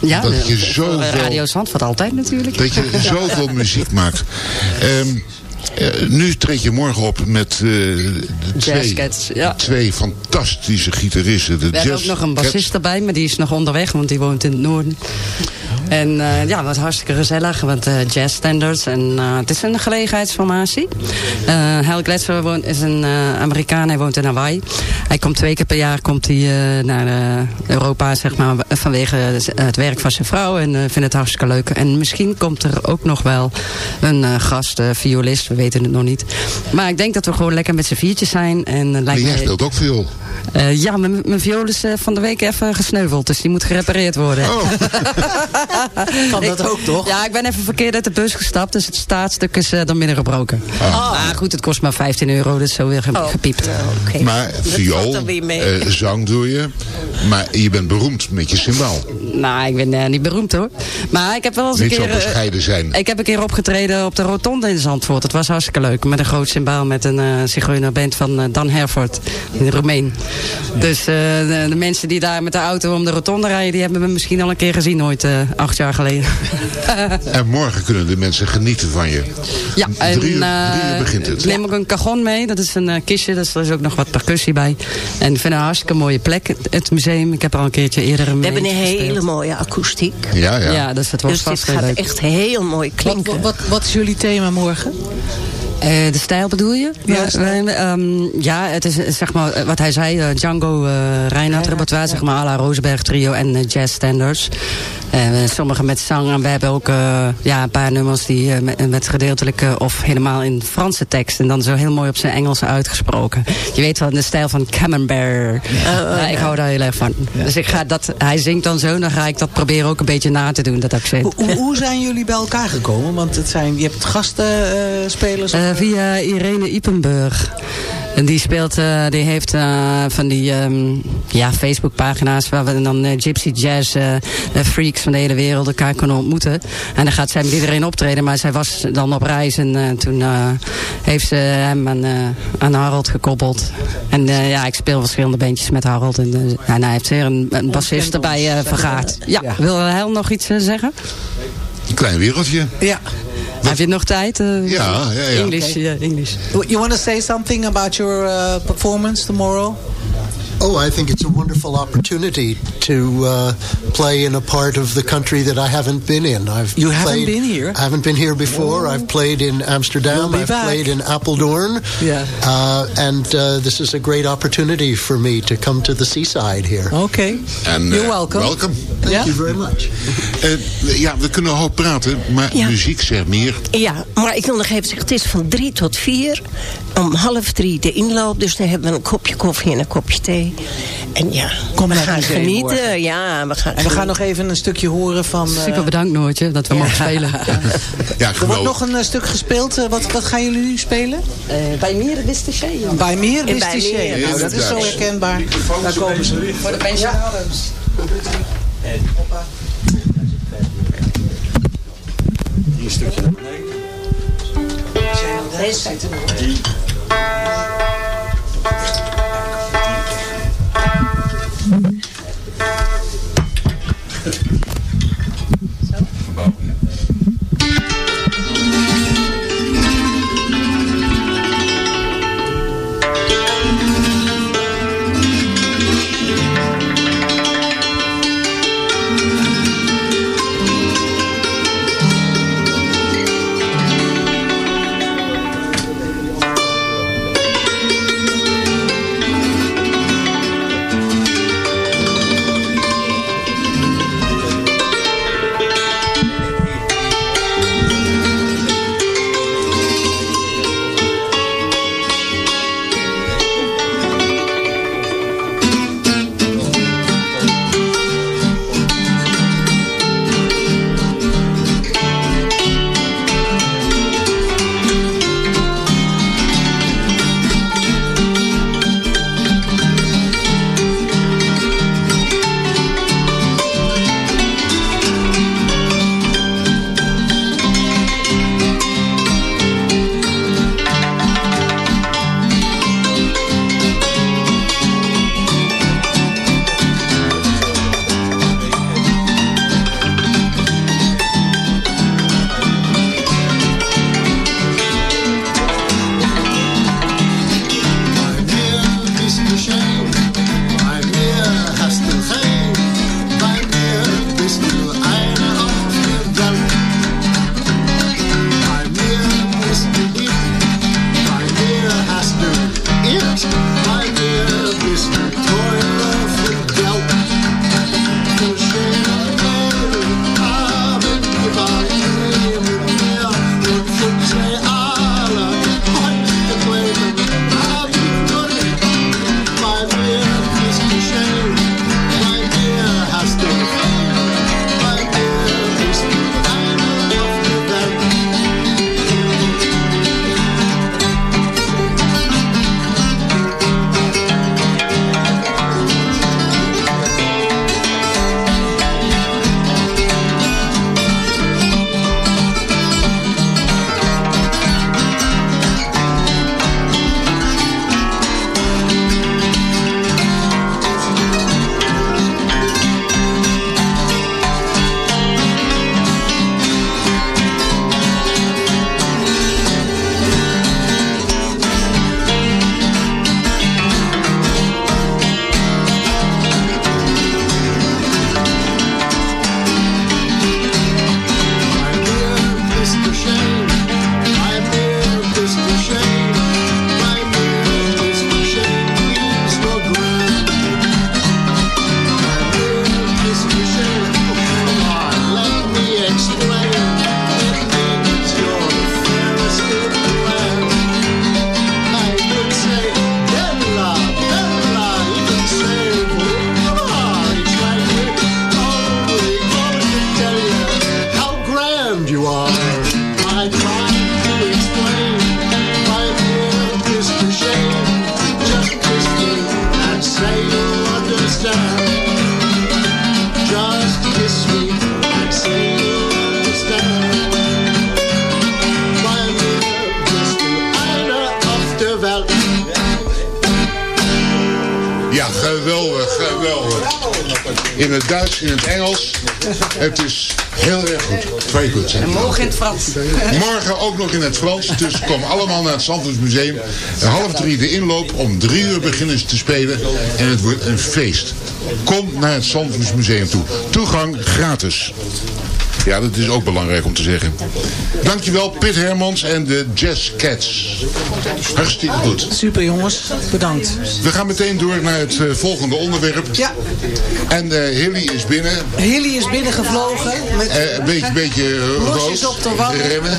Ja, dat je zoveel- Radio Zandvoort altijd natuurlijk. Dat je zoveel muziek maakt. Ehm, eh, nu treed je morgen op met de twee, ja. twee fantastische gitaristen. De We hebben ook nog een bassist erbij, maar die is nog onderweg, want die woont in het noorden. En eh, ja, wat hartstikke gezellig, wat eh jazz standards. En eh, het is een gelegenheidsformatie. Hal Gletser woont, is een Amerikaan, hij woont in Hawaii. Hij komt twee keer per jaar komt hij, naar Europa, zeg maar, vanwege het werk van zijn vrouw. En vindt het hartstikke leuk. En misschien komt er ook nog wel een gast, violist, we weten het nog niet. Maar ik denk dat we gewoon lekker met z'n viertjes zijn. En, Maar lijkt jij speelt ook eh, ja, mijn viool is van de week even gesneuveld, dus die moet gerepareerd worden. Oh, Kan dat ook, toch? Ja, ik ben even verkeerd uit de bus gestapt. Dus het staatstuk is eh, dan binnengebroken. Ah. Maar goed, het kost maar 15 euro. Dus zo weer Oh, gepiept. Oké. Maar viool, eh, zang doe je. Maar je bent beroemd met je symbool. Nou, ik ben eh, niet beroemd hoor. Maar ik heb wel eens Niet een keer... bescheiden zijn. ik heb een keer opgetreden op de Rotonde in Zandvoort. Dat was hartstikke leuk. Met een groot symbool met een uh, zigeunerband van Dan Herford. Een Roemeen. Dus eh, de, de mensen die daar met de auto om de Rotonde rijden... die hebben me misschien al een keer gezien ooit, eh, acht jaar geleden. En morgen kunnen de mensen genieten van je. Ja, en drie, uur, eh, drie uur begint het. ik neem ook een cajon mee. Dat is een eh, kistje, dus er is ook nog wat percussie bij. En ik vind het een hartstikke mooie plek, het- het museum. Ik heb er al een keertje eerder een We hebben een gespeeld. hele mooie akoestiek. Ja, ja. Ja, dus het wordt Dus vast heel gaat leuk. echt heel mooi klinken. wat, wat is jullie thema morgen? Eh, de stijl bedoel je? Ja, ja, ehm, ja, het is zeg maar wat hij zei, Django uh, Reinhardt repertoire, zeg maar, à la Rosenberg trio en jazz standards. Eh, sommige met zang en we hebben ook eh, ja, een paar nummers die eh, met, met gedeeltelijke of helemaal in Franse tekst en dan zo heel mooi op zijn Engels uitgesproken. Je weet wel, de stijl van Camembert. ja, ik hou daar heel erg van. Dus ik ga dat, hij zingt dan zo, dan ga ik dat proberen ook een beetje na te doen, dat accent. Hoe, hoe- hoe zijn jullie bij elkaar gekomen? Want het zijn, je hebt gastenspelers. Eh, via Irene Ipenburg. En die speelt, eh, die heeft eh, van die ehm, ja, Facebookpagina's waar we dan eh, Gypsy Jazz eh, de freaks van de hele wereld elkaar kunnen ontmoeten. En dan gaat zij met iedereen optreden, maar zij was dan op reis en eh, toen eh, heeft ze hem aan, eh, aan Harold gekoppeld. En eh, ja, ik speel verschillende bandjes met Harold en, en hij heeft weer een, een bassist erbij eh, vergaard. Ja, wil hij nog iets zeggen? Een klein wereldje. ja. Heb je nog tijd? eh? Ja, ja, ja. English, Oké. ja, English. You want to say something about your uh, performance tomorrow? Oh, I think it's a wonderful opportunity to uh, play in a part of the country that I haven't been in. I've You haven't played- been here? I haven't been here before. I've played in Amsterdam. You'll be I've back. played in Apeldoorn. Yeah. Uh, and uh, this is a great opportunity for me to come to the seaside here. Oké. En, You're eh, welcome. Welkom. Thank you very much. Eh, ja, we kunnen hoop praten, maar Ja. muziek zegt meer. Ja, maar ik wil nog even zeggen, het is van drie tot vier. Om half drie de inloop, dus dan hebben we een kopje koffie en een kopje thee. En ja, Kom maar gaan genieten. Ja, we gaan en we gaan nog even een stukje horen van... Super eh, bedankt Noortje, dat we mogen spelen. Ja, er wordt nog een eh, stuk gespeeld. Eh, wat, wat gaan jullie nu spelen? Bij meer wist de zee. Bij meer wist de nou, dat is zo herkenbaar. Daar komen ze. Voor de pensionaris. En. Hier een stukje naar beneden. Zijn er nog Ja, geweldig, geweldig. In het Duits, in het Engels. Het is heel erg goed. Twee goed zijn. Morgen in het Frans. Morgen ook nog in het Frans. Dus kom allemaal naar het Zandvoortsmuseum. Half drie de inloop. Om drie uur beginnen ze te spelen. En het wordt een feest. Kom naar het Zandvoortsmuseum toe. Toegang gratis. Ja, dat is ook belangrijk om te zeggen. Dankjewel Pit Hermans en de Jazz Cats. Hartstikke goed. Super jongens, bedankt. We gaan meteen door naar het eh, volgende onderwerp. Ja. En eh Hilly is binnen. Hilly is binnengevlogen. Met Eh, een beetje, beetje rood. op de wangen. Remmen.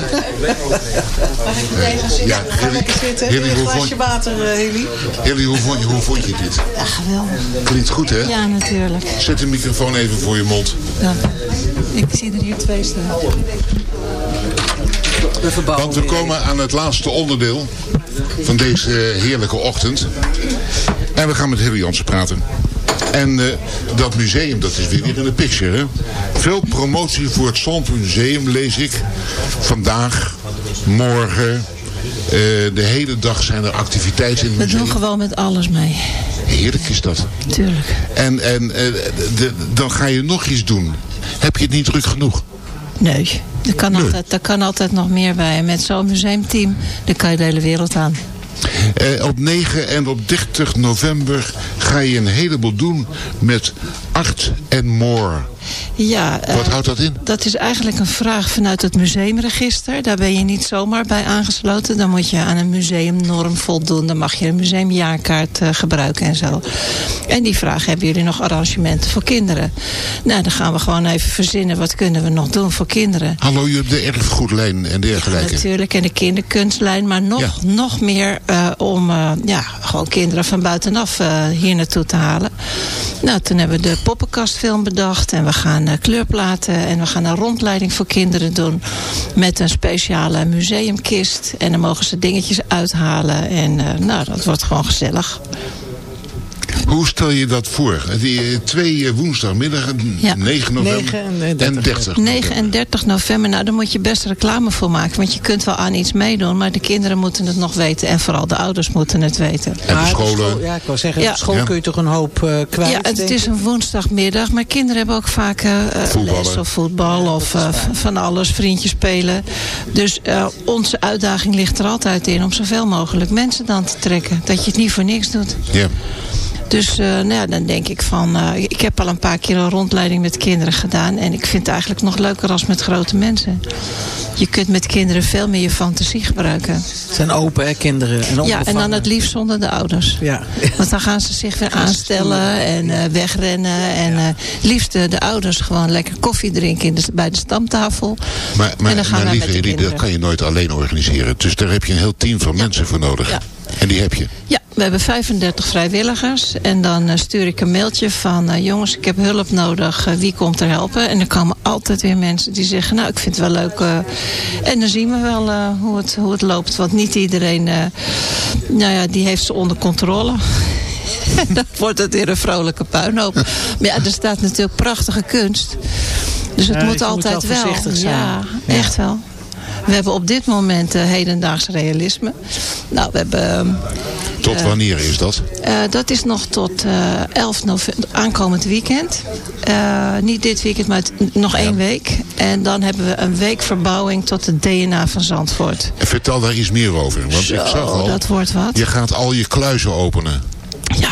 ja, Ga lekker zitten. Hilly, een hoe vond, glasje water, Hilly. Hilly, hoe vond je, hoe vond je dit? Ja, geweldig. Klinkt goed, hè? Ja, natuurlijk. Zet de microfoon even voor je mond. Ja. Ik zie er hier verbouwen Want we komen aan het laatste onderdeel van deze heerlijke ochtend. En we gaan met Hilly Jansen praten. En eh, dat museum, dat is weer in de picture. Hè? Veel promotie voor het Zandvoort Museum lees ik. Vandaag, morgen, eh, de hele dag zijn er activiteiten in het We doen museum. gewoon met alles mee. Heerlijk is dat. Tuurlijk. En, en eh, de, dan ga je nog iets doen. Heb je het niet druk genoeg? Nee, er kan, altijd, er kan altijd nog meer bij. En met zo'n museumteam, dan kan je de hele wereld aan. Eh, op 9 en op 30 november ga je een heleboel doen met Art and More. Ja, eh, Wat houdt dat in? Dat is eigenlijk een vraag vanuit het museumregister. Daar ben je niet zomaar bij aangesloten. Dan moet je aan een museumnorm voldoen. Dan mag je een museumjaarkaart eh, gebruiken en zo. En die vraag, hebben jullie nog arrangementen voor kinderen? Nou, dan gaan we gewoon even verzinnen. Wat kunnen we nog doen voor kinderen? Hallo, je hebt de erfgoedlijn en dergelijke. Natuurlijk, en de kinderkunstlijn. Maar nog, Ja. nog meer eh, om ja, gewoon kinderen van buitenaf hier naartoe te halen. Nou, toen hebben we de poppenkastfilm bedacht. En we gaan eh, kleurplaten. En we gaan een rondleiding voor kinderen doen. Met een speciale museumkist. En dan mogen ze dingetjes uithalen. En eh, nou, dat wordt gewoon gezellig. Hoe stel je dat voor? Die twee eh, woensdagmiddagen, Ja. 9 november 9 en, eh, 30. en 30 9 en 30 november, nou daar moet je best reclame voor maken. Want je kunt wel aan iets meedoen, maar de kinderen moeten het nog weten. En vooral de ouders moeten het weten. En de scholen. ja, ik wou zeggen, Ja. op school kun je toch een hoop eh, kwijt. Ja, het is een woensdagmiddag, maar kinderen hebben ook vaak Voetballen. les of voetbal of van alles, vriendjes spelen. Dus eh, onze uitdaging ligt er altijd in om zoveel mogelijk mensen dan te trekken. Dat je het niet voor niks doet. Ja. Dus eh, nou ja, dan denk ik van, eh, ik heb al een paar keer een rondleiding met kinderen gedaan. En ik vind het eigenlijk nog leuker als met grote mensen. Je kunt met kinderen veel meer je fantasie gebruiken. Het zijn open, hè, kinderen. En Ja, en dan het liefst zonder de ouders. Ja. Want dan gaan ze zich weer aanstellen en eh, wegrennen. En eh liefst de, de ouders gewoon lekker koffie drinken in de, bij de stamtafel. Maar, maar, en dan gaan maar wij lieve met de Hilly, dat kinderen. kan je nooit alleen organiseren. Dus daar heb je een heel team van mensen voor nodig. Ja. En die heb je. Ja, we hebben 35 vrijwilligers. En dan eh, stuur ik een mailtje van... eh, jongens, ik heb hulp nodig. eh, wie komt er helpen? En er komen altijd weer mensen die zeggen... nou, ik vind het wel leuk. eh, en dan zien we wel eh, hoe, het, hoe het loopt. Want niet iedereen... eh, nou ja, die heeft ze onder controle. dan wordt het weer een vrolijke puinhoop. Maar ja, er staat natuurlijk prachtige kunst. Dus het Ja, moet altijd wel zijn. Ja, Ja. echt wel. We hebben op dit moment eh, hedendaags realisme. Nou, we hebben... ehm, Tot Eh, wanneer is dat? eh, dat is nog tot eh 11 november, aankomend weekend. Niet dit weekend, maar nog één week. En dan hebben we een week verbouwing tot het DNA van Zandvoort. En vertel daar iets meer over. Want ik Zo, zag al, dat wordt wat. je gaat al je kluizen openen. Ja.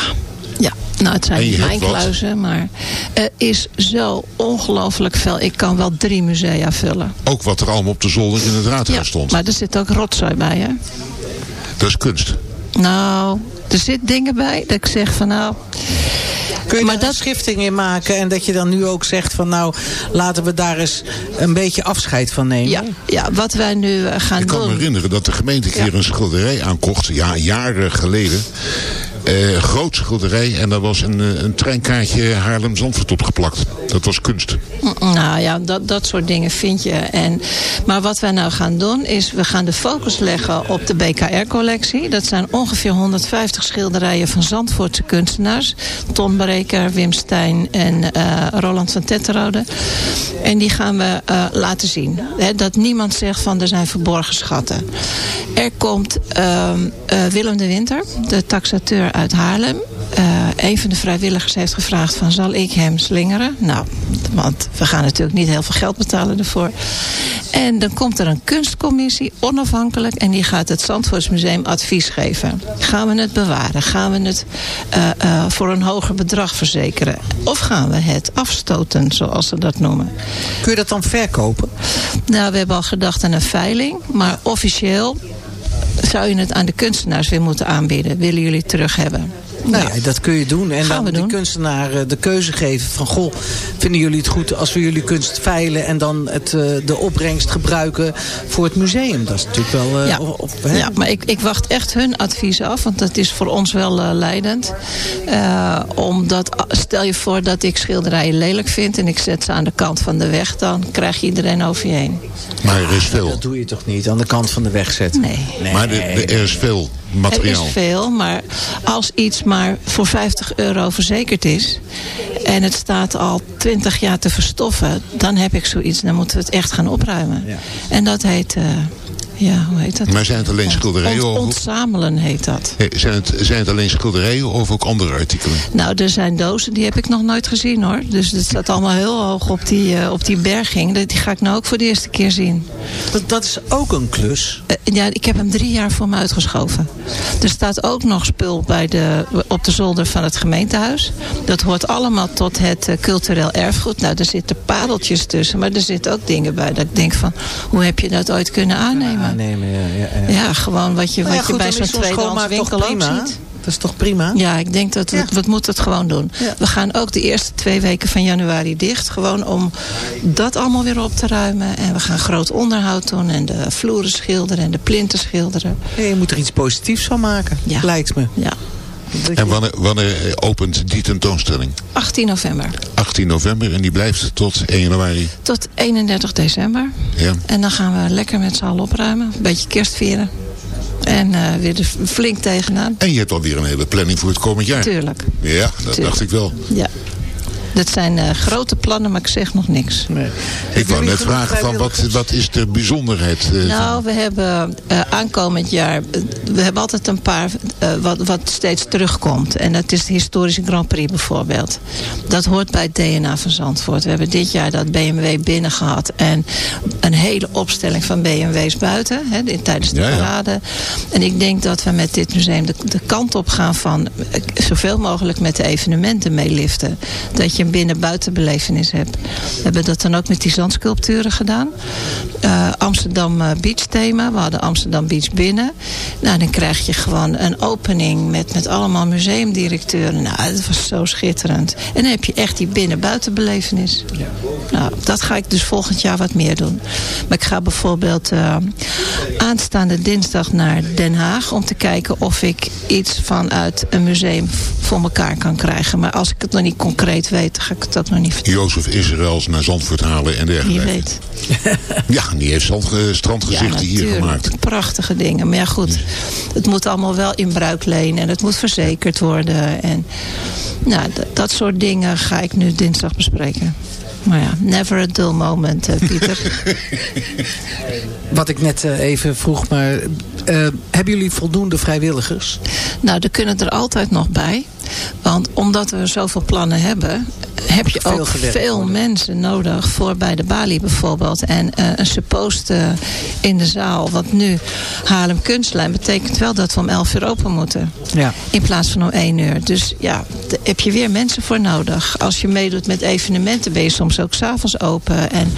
Nou, het zijn niet mijn kluizen, maar er is zo ongelooflijk veel. Ik kan wel drie musea vullen. Ook wat er allemaal op de zolder in het raadhuis Ja, stond. maar er zit ook rotzooi bij, hè? Dat is kunst. Nou, er zit dingen bij dat ik zeg van nou... Kun je Maar daar een dat- schifting in maken en dat je dan nu ook zegt van nou laten we daar eens een beetje afscheid van nemen? Ja, ja wat wij nu eh, gaan Ik kan me doen... herinneren dat de gemeente een keer een schilderij aankocht. Ja, jaren geleden. Eh, groot schilderij en daar was een, eh, een treinkaartje Haarlem-Zandvoort opgeplakt. Dat was kunst. Nou ja, dat, dat soort dingen vind je. En, maar wat wij nou gaan doen is, we gaan de focus leggen op de BKR-collectie. Dat zijn ongeveer 150 schilderijen van Zandvoortse kunstenaars. Ton Breker, Wim Stein en eh, Roland van Tetterode. En die gaan we laten zien. Dat niemand zegt van er zijn verborgen schatten. Er komt ehm, eh, Willem de Winter, de taxateur uit Haarlem. Eh, een van de vrijwilligers heeft gevraagd van zal ik hem slingeren? Nou, want we gaan natuurlijk niet heel veel geld betalen ervoor. En dan komt er een kunstcommissie, onafhankelijk... en die gaat het Zandvoortsmuseum advies geven. Gaan we het bewaren? Gaan we het eh, eh, voor een hoger bedrag verzekeren? Of gaan we het afstoten, zoals ze dat noemen? Kun je dat dan verkopen? Nou, we hebben al gedacht aan een veiling. Maar officieel zou je het aan de kunstenaars weer moeten aanbieden. Willen jullie terug hebben? Nou ja, dat kun je doen. En Gaan dan de kunstenaar eh, de keuze geven van... goh, vinden jullie het goed als we jullie kunst veilen... en dan het, eh, de opbrengst gebruiken voor het museum? Dat is natuurlijk wel... eh, Ja. op-? Ja, maar ik, ik wacht echt hun advies af, want dat is voor ons wel eh, leidend. Eh, omdat, ah, stel je voor dat ik schilderijen lelijk vind en ik zet ze aan de kant van de weg, dan krijg je iedereen over je heen. Maar er is veel. Dat doe je toch niet aan de kant van de weg zetten? Nee. Maar de, de- er is veel Er materiaal. is veel, maar als iets maar voor 50 euro verzekerd is... en het staat al 20 jaar te verstoffen... dan heb ik zoiets, dan moeten we het echt gaan opruimen. En dat heet... eh, ja, hoe heet dat? Maar zijn het alleen schilderijen Ont- of- Ontzamelen heet dat. Zijn het, zijn het alleen schilderijen of ook andere artikelen? Nou, er zijn dozen, die heb ik nog nooit gezien hoor. Dus het staat allemaal heel hoog op die, eh, op die berging. Die ga ik nou ook voor de eerste keer zien. Dat, dat is ook een klus. Eh, ja, ik heb hem drie jaar voor me uitgeschoven. Er staat ook nog spul bij de, op de zolder van het gemeentehuis. Dat hoort allemaal tot het eh, cultureel erfgoed. Nou, er zitten padeltjes tussen, maar er zitten ook dingen bij. Dat ik denk van, hoe heb je dat ooit kunnen aannemen? Aannemen, ja, ja, ja. Ja, gewoon wat je, Nou ja, wat je bij zo'n tweedehands winkel ook ziet. Dat is toch prima? Ja, ik denk dat we, Ja. we moeten het gewoon doen. Ja. We gaan ook de eerste twee weken van januari dicht. Gewoon om dat allemaal weer op te ruimen. En we gaan groot onderhoud doen. En de vloeren schilderen en de plinten schilderen. Ja, je moet er iets positiefs van maken, Ja. lijkt me. Ja, En wanneer, wanneer opent die tentoonstelling? 18 november 18 november en die blijft tot 1 januari. tot 31 december. Ja. En dan gaan we lekker met z'n allen opruimen. Een beetje kerst vieren. En eh, weer er flink tegenaan. En je hebt alweer een hele planning voor het komend jaar. Tuurlijk. Ja, dat Tuurlijk. dacht ik wel. Ja. Dat zijn eh, grote plannen, maar ik zeg nog niks. Ik wou net vragen van wat, wat is de bijzonderheid? eh, Nou, we hebben eh, aankomend jaar... we hebben altijd een paar eh, wat, wat steeds terugkomt. En dat is de historische Grand Prix bijvoorbeeld. Dat hoort bij het DNA van Zandvoort. We hebben dit jaar dat BMW binnen gehad. En een hele opstelling van BMW's buiten. Hè, in- tijdens de Ja, ja. parade. En ik denk dat we met dit museum de, de kant op gaan van... zoveel mogelijk met de evenementen meeliften. Dat je een binnen-buitenbelevenis hebt. We hebben dat dan ook met die zandsculpturen gedaan. Eh, Amsterdam eh, Beach thema. We hadden Amsterdam Beach binnen. Nou, dan krijg je gewoon een opening met, met allemaal museumdirecteuren. Nou, dat was zo schitterend. En dan heb je echt die binnen-buitenbelevenis. Nou, dat ga ik dus volgend jaar wat meer doen. Maar ik ga bijvoorbeeld eh, aanstaande dinsdag naar Den Haag... om te kijken of ik iets vanuit een museum voor elkaar kan krijgen. Maar als ik het nog niet concreet weet, dan ga ik ook nog niet vertellen. Jozef Israëls naar Zandvoort halen en Wie dergelijke. weet. Ja, die heeft zand, eh, strandgezichten hier gemaakt. Prachtige dingen. Maar ja, goed. Het moet allemaal wel in bruik lenen. En het moet verzekerd worden. En nou, dat soort dingen ga ik nu dinsdag bespreken. Maar ja, never a dull moment, eh, Pieter. Wat ik net eh, even vroeg, maar hebben jullie voldoende vrijwilligers? nou, er kunnen er altijd nog bij. Want omdat we zoveel plannen hebben, heb je Veel ook veel worden. mensen nodig voor bij de balie bijvoorbeeld. En eh, een suppost eh, in de zaal. Want nu Haarlem Kunstlijn betekent wel dat we om 11 uur open moeten. Ja. In plaats van om 1 uur. Dus ja, daar heb je weer mensen voor nodig. Als je meedoet met evenementen ben je soms ook s'avonds open. En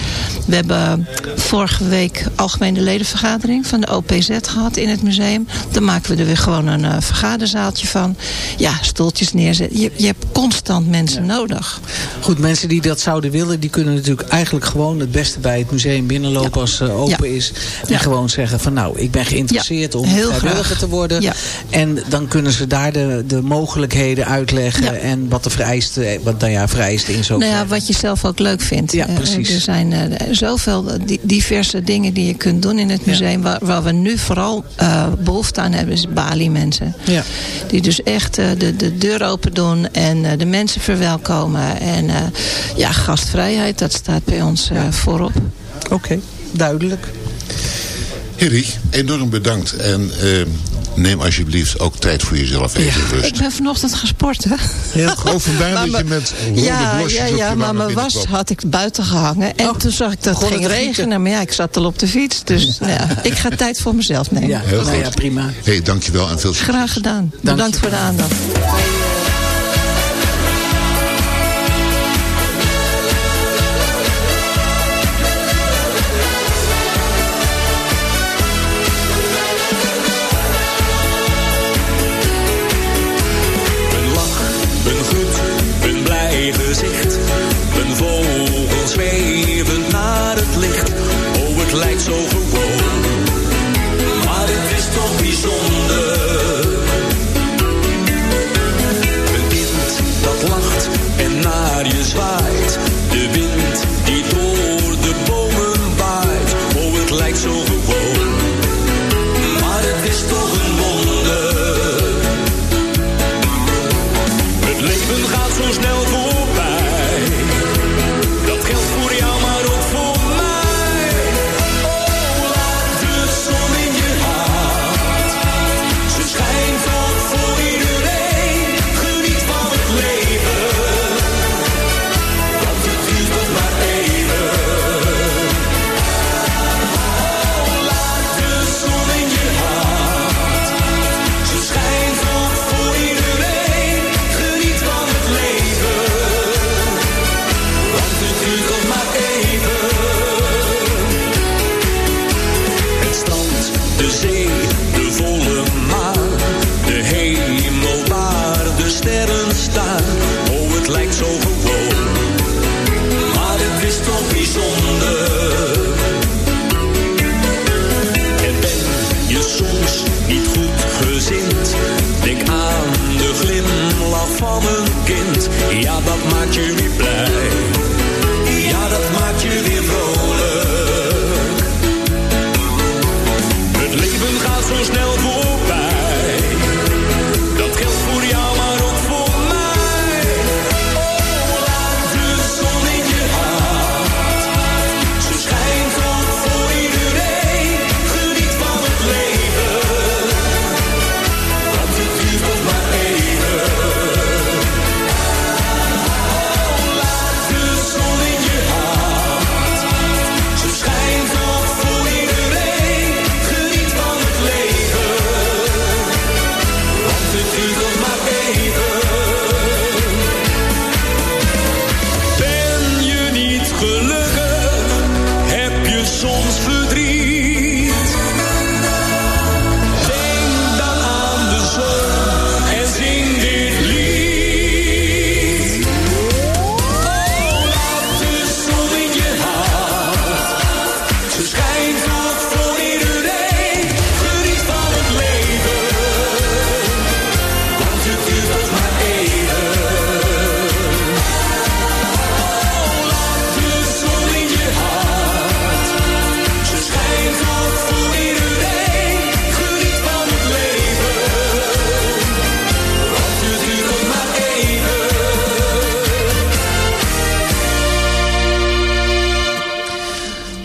we hebben vorige week algemene ledenvergadering van de OPZ gehad in het museum. Dan maken we er weer gewoon een eh, vergaderzaaltje van. Ja, stoeltjes neerzetten. Je, je hebt constant mensen nodig. Goed, mensen die dat zouden willen, die kunnen natuurlijk eigenlijk gewoon het beste bij het museum binnenlopen als het open Ja. is. En gewoon zeggen van nou, ik ben geïnteresseerd om vrijwilliger te worden. En dan kunnen ze daar de, de mogelijkheden uitleggen en wat de vereiste, wat nou ja, vereiste in zo. Nou ja, wat je zelf ook leuk vindt. Ja, Eh, precies. er zijn eh, zoveel eh, di- diverse dingen die je kunt doen in het museum. Waar, waar we nu vooral eh, behoefte aan hebben, is Bali-mensen. Ja. Die dus echt eh, de, de deur open doen en eh, de mensen verwelkomen. En eh, ja, gastvrijheid, dat staat bij ons eh, voorop. Oké, duidelijk. Hilly, enorm bedankt. En eh, neem alsjeblieft ook tijd voor jezelf even rust. Ik ben vanochtend gesport, hè? Heel goed. Oh, vandaar dat je met rode ja, blosjes ja, op je ja, maar mijn was had ik buiten gehangen. En toen zag ik dat het ging regenen. Maar ja, ik zat al op de fiets. Dus nou ja, ik ga tijd voor mezelf nemen. Ja, Heel nou goed. ja, prima. hey, dankjewel en veel succes. Graag gedaan. Bedankt voor de aandacht.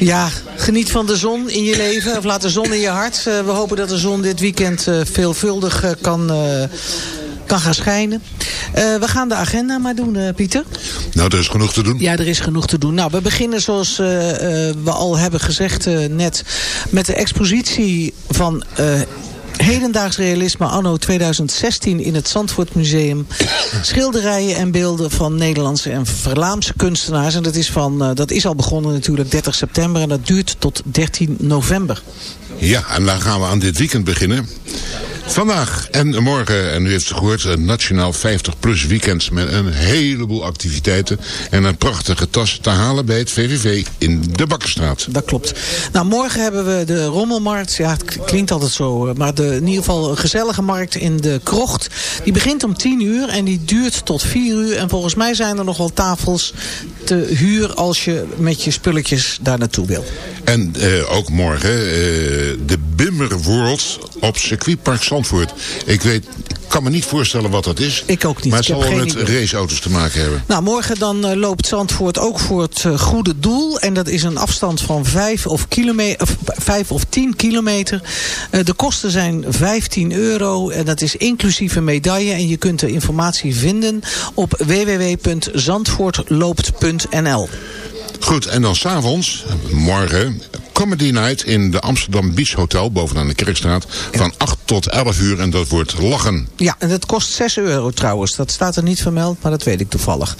Ja, geniet van de zon in je leven. Of laat de zon in je hart. Eh, we hopen dat de zon dit weekend eh, veelvuldig eh, kan, kan gaan schijnen. We gaan de agenda maar doen, Pieter. Nou, er is genoeg te doen. Ja, er is genoeg te doen. Nou, we beginnen zoals we al hebben gezegd net... met de expositie van... Hedendaags realisme anno 2016 in het Zandvoort Museum. Schilderijen en beelden van Nederlandse en Verlaamse kunstenaars. En dat is, van, eh, dat is al begonnen natuurlijk 30 september en dat duurt tot 13 november. Ja, en dan gaan we aan dit weekend beginnen. Vandaag en morgen, en u heeft het gehoord, een Nationaal 50-plus weekend met een heleboel activiteiten en een prachtige tas te halen bij het VVV in de Bakkerstraat. Dat klopt. Nou, morgen hebben we de Rommelmarkt. Ja, het klinkt altijd zo, eh, maar de, in ieder geval een gezellige markt in de Krocht. Die begint om 10 uur en die duurt tot 4 uur. En volgens mij zijn er nog wel tafels te huur als je met je spulletjes daar naartoe wil. En eh, ook morgen eh, de Bimmer World op circuitpark Zandvoort. Ik weet, ik kan me niet voorstellen wat dat is. Ik ook niet. Maar het zal wel met idee. raceauto's te maken hebben. Nou, morgen dan eh, loopt Zandvoort ook voor het eh, goede doel. En dat is een afstand van 5 of, kilome- of, 5 of 10 kilometer. Eh, de kosten zijn 15 euro. En dat is inclusief een medaille. En je kunt de informatie vinden op www.zandvoortloopt.nl. Goed, en dan s'avonds, morgen, Comedy Night in de Amsterdam Beach Hotel bovenaan de Kerkstraat. Van 8 tot 11 uur en dat wordt lachen. Ja, en dat kost 6 euro trouwens. Dat staat er niet vermeld, maar dat weet ik toevallig.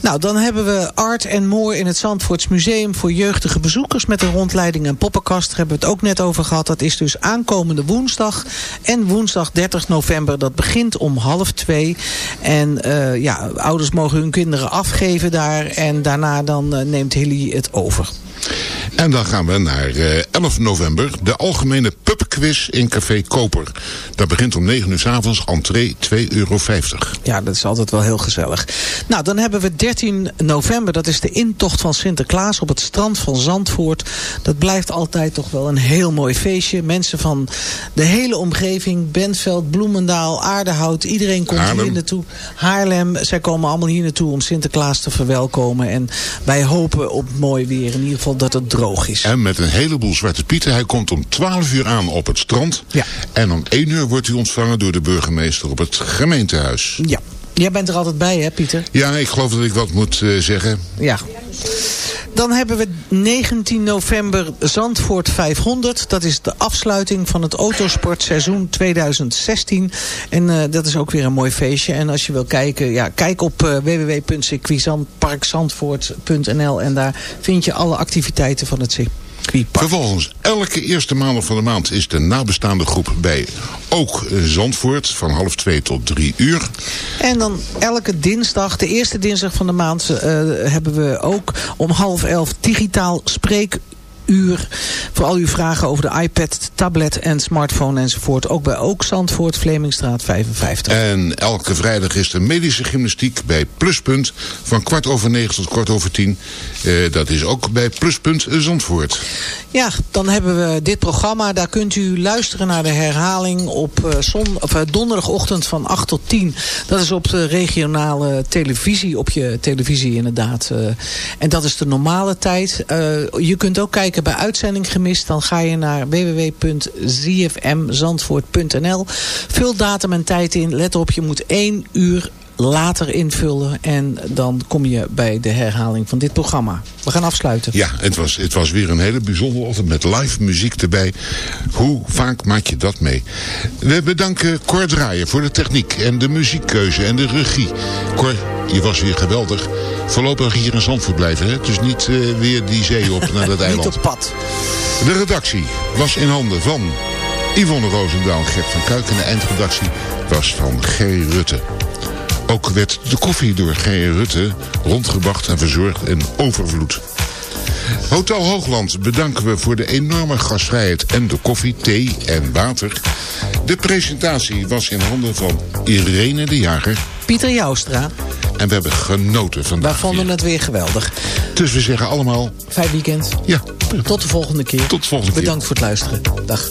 Nou, dan hebben we Art and More in het Zandvoorts Museum voor jeugdige bezoekers met een rondleiding en poppenkast. Daar hebben we het ook net over gehad. Dat is dus aankomende woensdag en woensdag 30 november. Dat begint om half twee. En eh, ja, ouders mogen hun kinderen afgeven daar en daarna dan eh, neemt Hilly het over. En dan gaan we naar eh, 11 november, de algemene pubquiz in Café Koper. Dat begint om 9 uur s avonds, entree 2,50 euro. Ja, dat is altijd wel heel gezellig. Nou, dan hebben we 13 november. Dat is de intocht van Sinterklaas op het strand van Zandvoort. Dat blijft altijd toch wel een heel mooi feestje. Mensen van de hele omgeving, Bentveld, Bloemendaal, Aardehout. Iedereen komt Haarlem. hier naartoe. Haarlem, zij komen allemaal hier naartoe om Sinterklaas te verwelkomen. En wij hopen op mooi weer. In ieder geval dat het droog is. En met een heleboel zwarte pieten. Hij komt om 12 uur aan op het strand. Ja. En om 1 uur wordt hij ontvangen door de burgemeester op het gemeentehuis. Ja. Jij bent er altijd bij, hè, Pieter? Ja, ik geloof dat ik wat moet eh, zeggen. Ja. Dan hebben we 19 november Zandvoort 500. Dat is de afsluiting van het autosportseizoen 2016. En eh, dat is ook weer een mooi feestje. En als je wil kijken, ja, kijk op uh, www.circuitparkzandvoort.nl en daar vind je alle activiteiten van het circuitpark. Vervolgens, elke eerste maandag van de maand is de nabestaande groep bij ook eh, Zandvoort van half twee tot drie uur. En dan elke dinsdag, de eerste dinsdag van de maand, uh, hebben we ook om half elf digitaal spreek uur voor al uw vragen over de iPad, tablet en smartphone enzovoort. Ook bij Ook Zandvoort, Vlemingstraat 55. En elke vrijdag is de medische gymnastiek bij Pluspunt van kwart over negen tot kwart over tien. Uh, dat is ook bij Pluspunt Zandvoort. Ja, dan hebben we dit programma. Daar kunt u luisteren naar de herhaling op uh, zon, of, uh, donderdagochtend van 8 tot 10. Dat is op de regionale televisie, op je televisie inderdaad. en dat is de normale tijd. je kunt ook kijken bij uitzending gemist, dan ga je naar www.zfmzandvoort.nl. Vul datum en tijd in. Let op, je moet één uur later invullen. En dan kom je bij de herhaling van dit programma. We gaan afsluiten. Ja, het was, het was weer een hele bijzondere ochtend met live muziek erbij. Hoe vaak maak je dat mee? We bedanken Cor Draaien voor de techniek en de muziekkeuze en de regie. Cor, je was weer geweldig. Voorlopig hier in Zandvoort blijven, hè? Dus niet uh, weer die zee op naar dat eiland. niet op pad. De redactie was in handen van Yvonne Roosendaal, Gert van Kuik. En de eindredactie was van Gerry Rutte. Ook werd de koffie door Gerry Rutte rondgebracht en verzorgd in overvloed. Hotel Hoogland bedanken we voor de enorme gastvrijheid en de koffie, thee en water. De presentatie was in handen van Irene de Jager. Pieter Joustra. En we hebben genoten vandaag. We vonden het weer geweldig. Dus we zeggen allemaal... Fijn weekend. Ja. Tot de volgende keer. Tot de volgende keer. Bedankt voor het luisteren. Dag.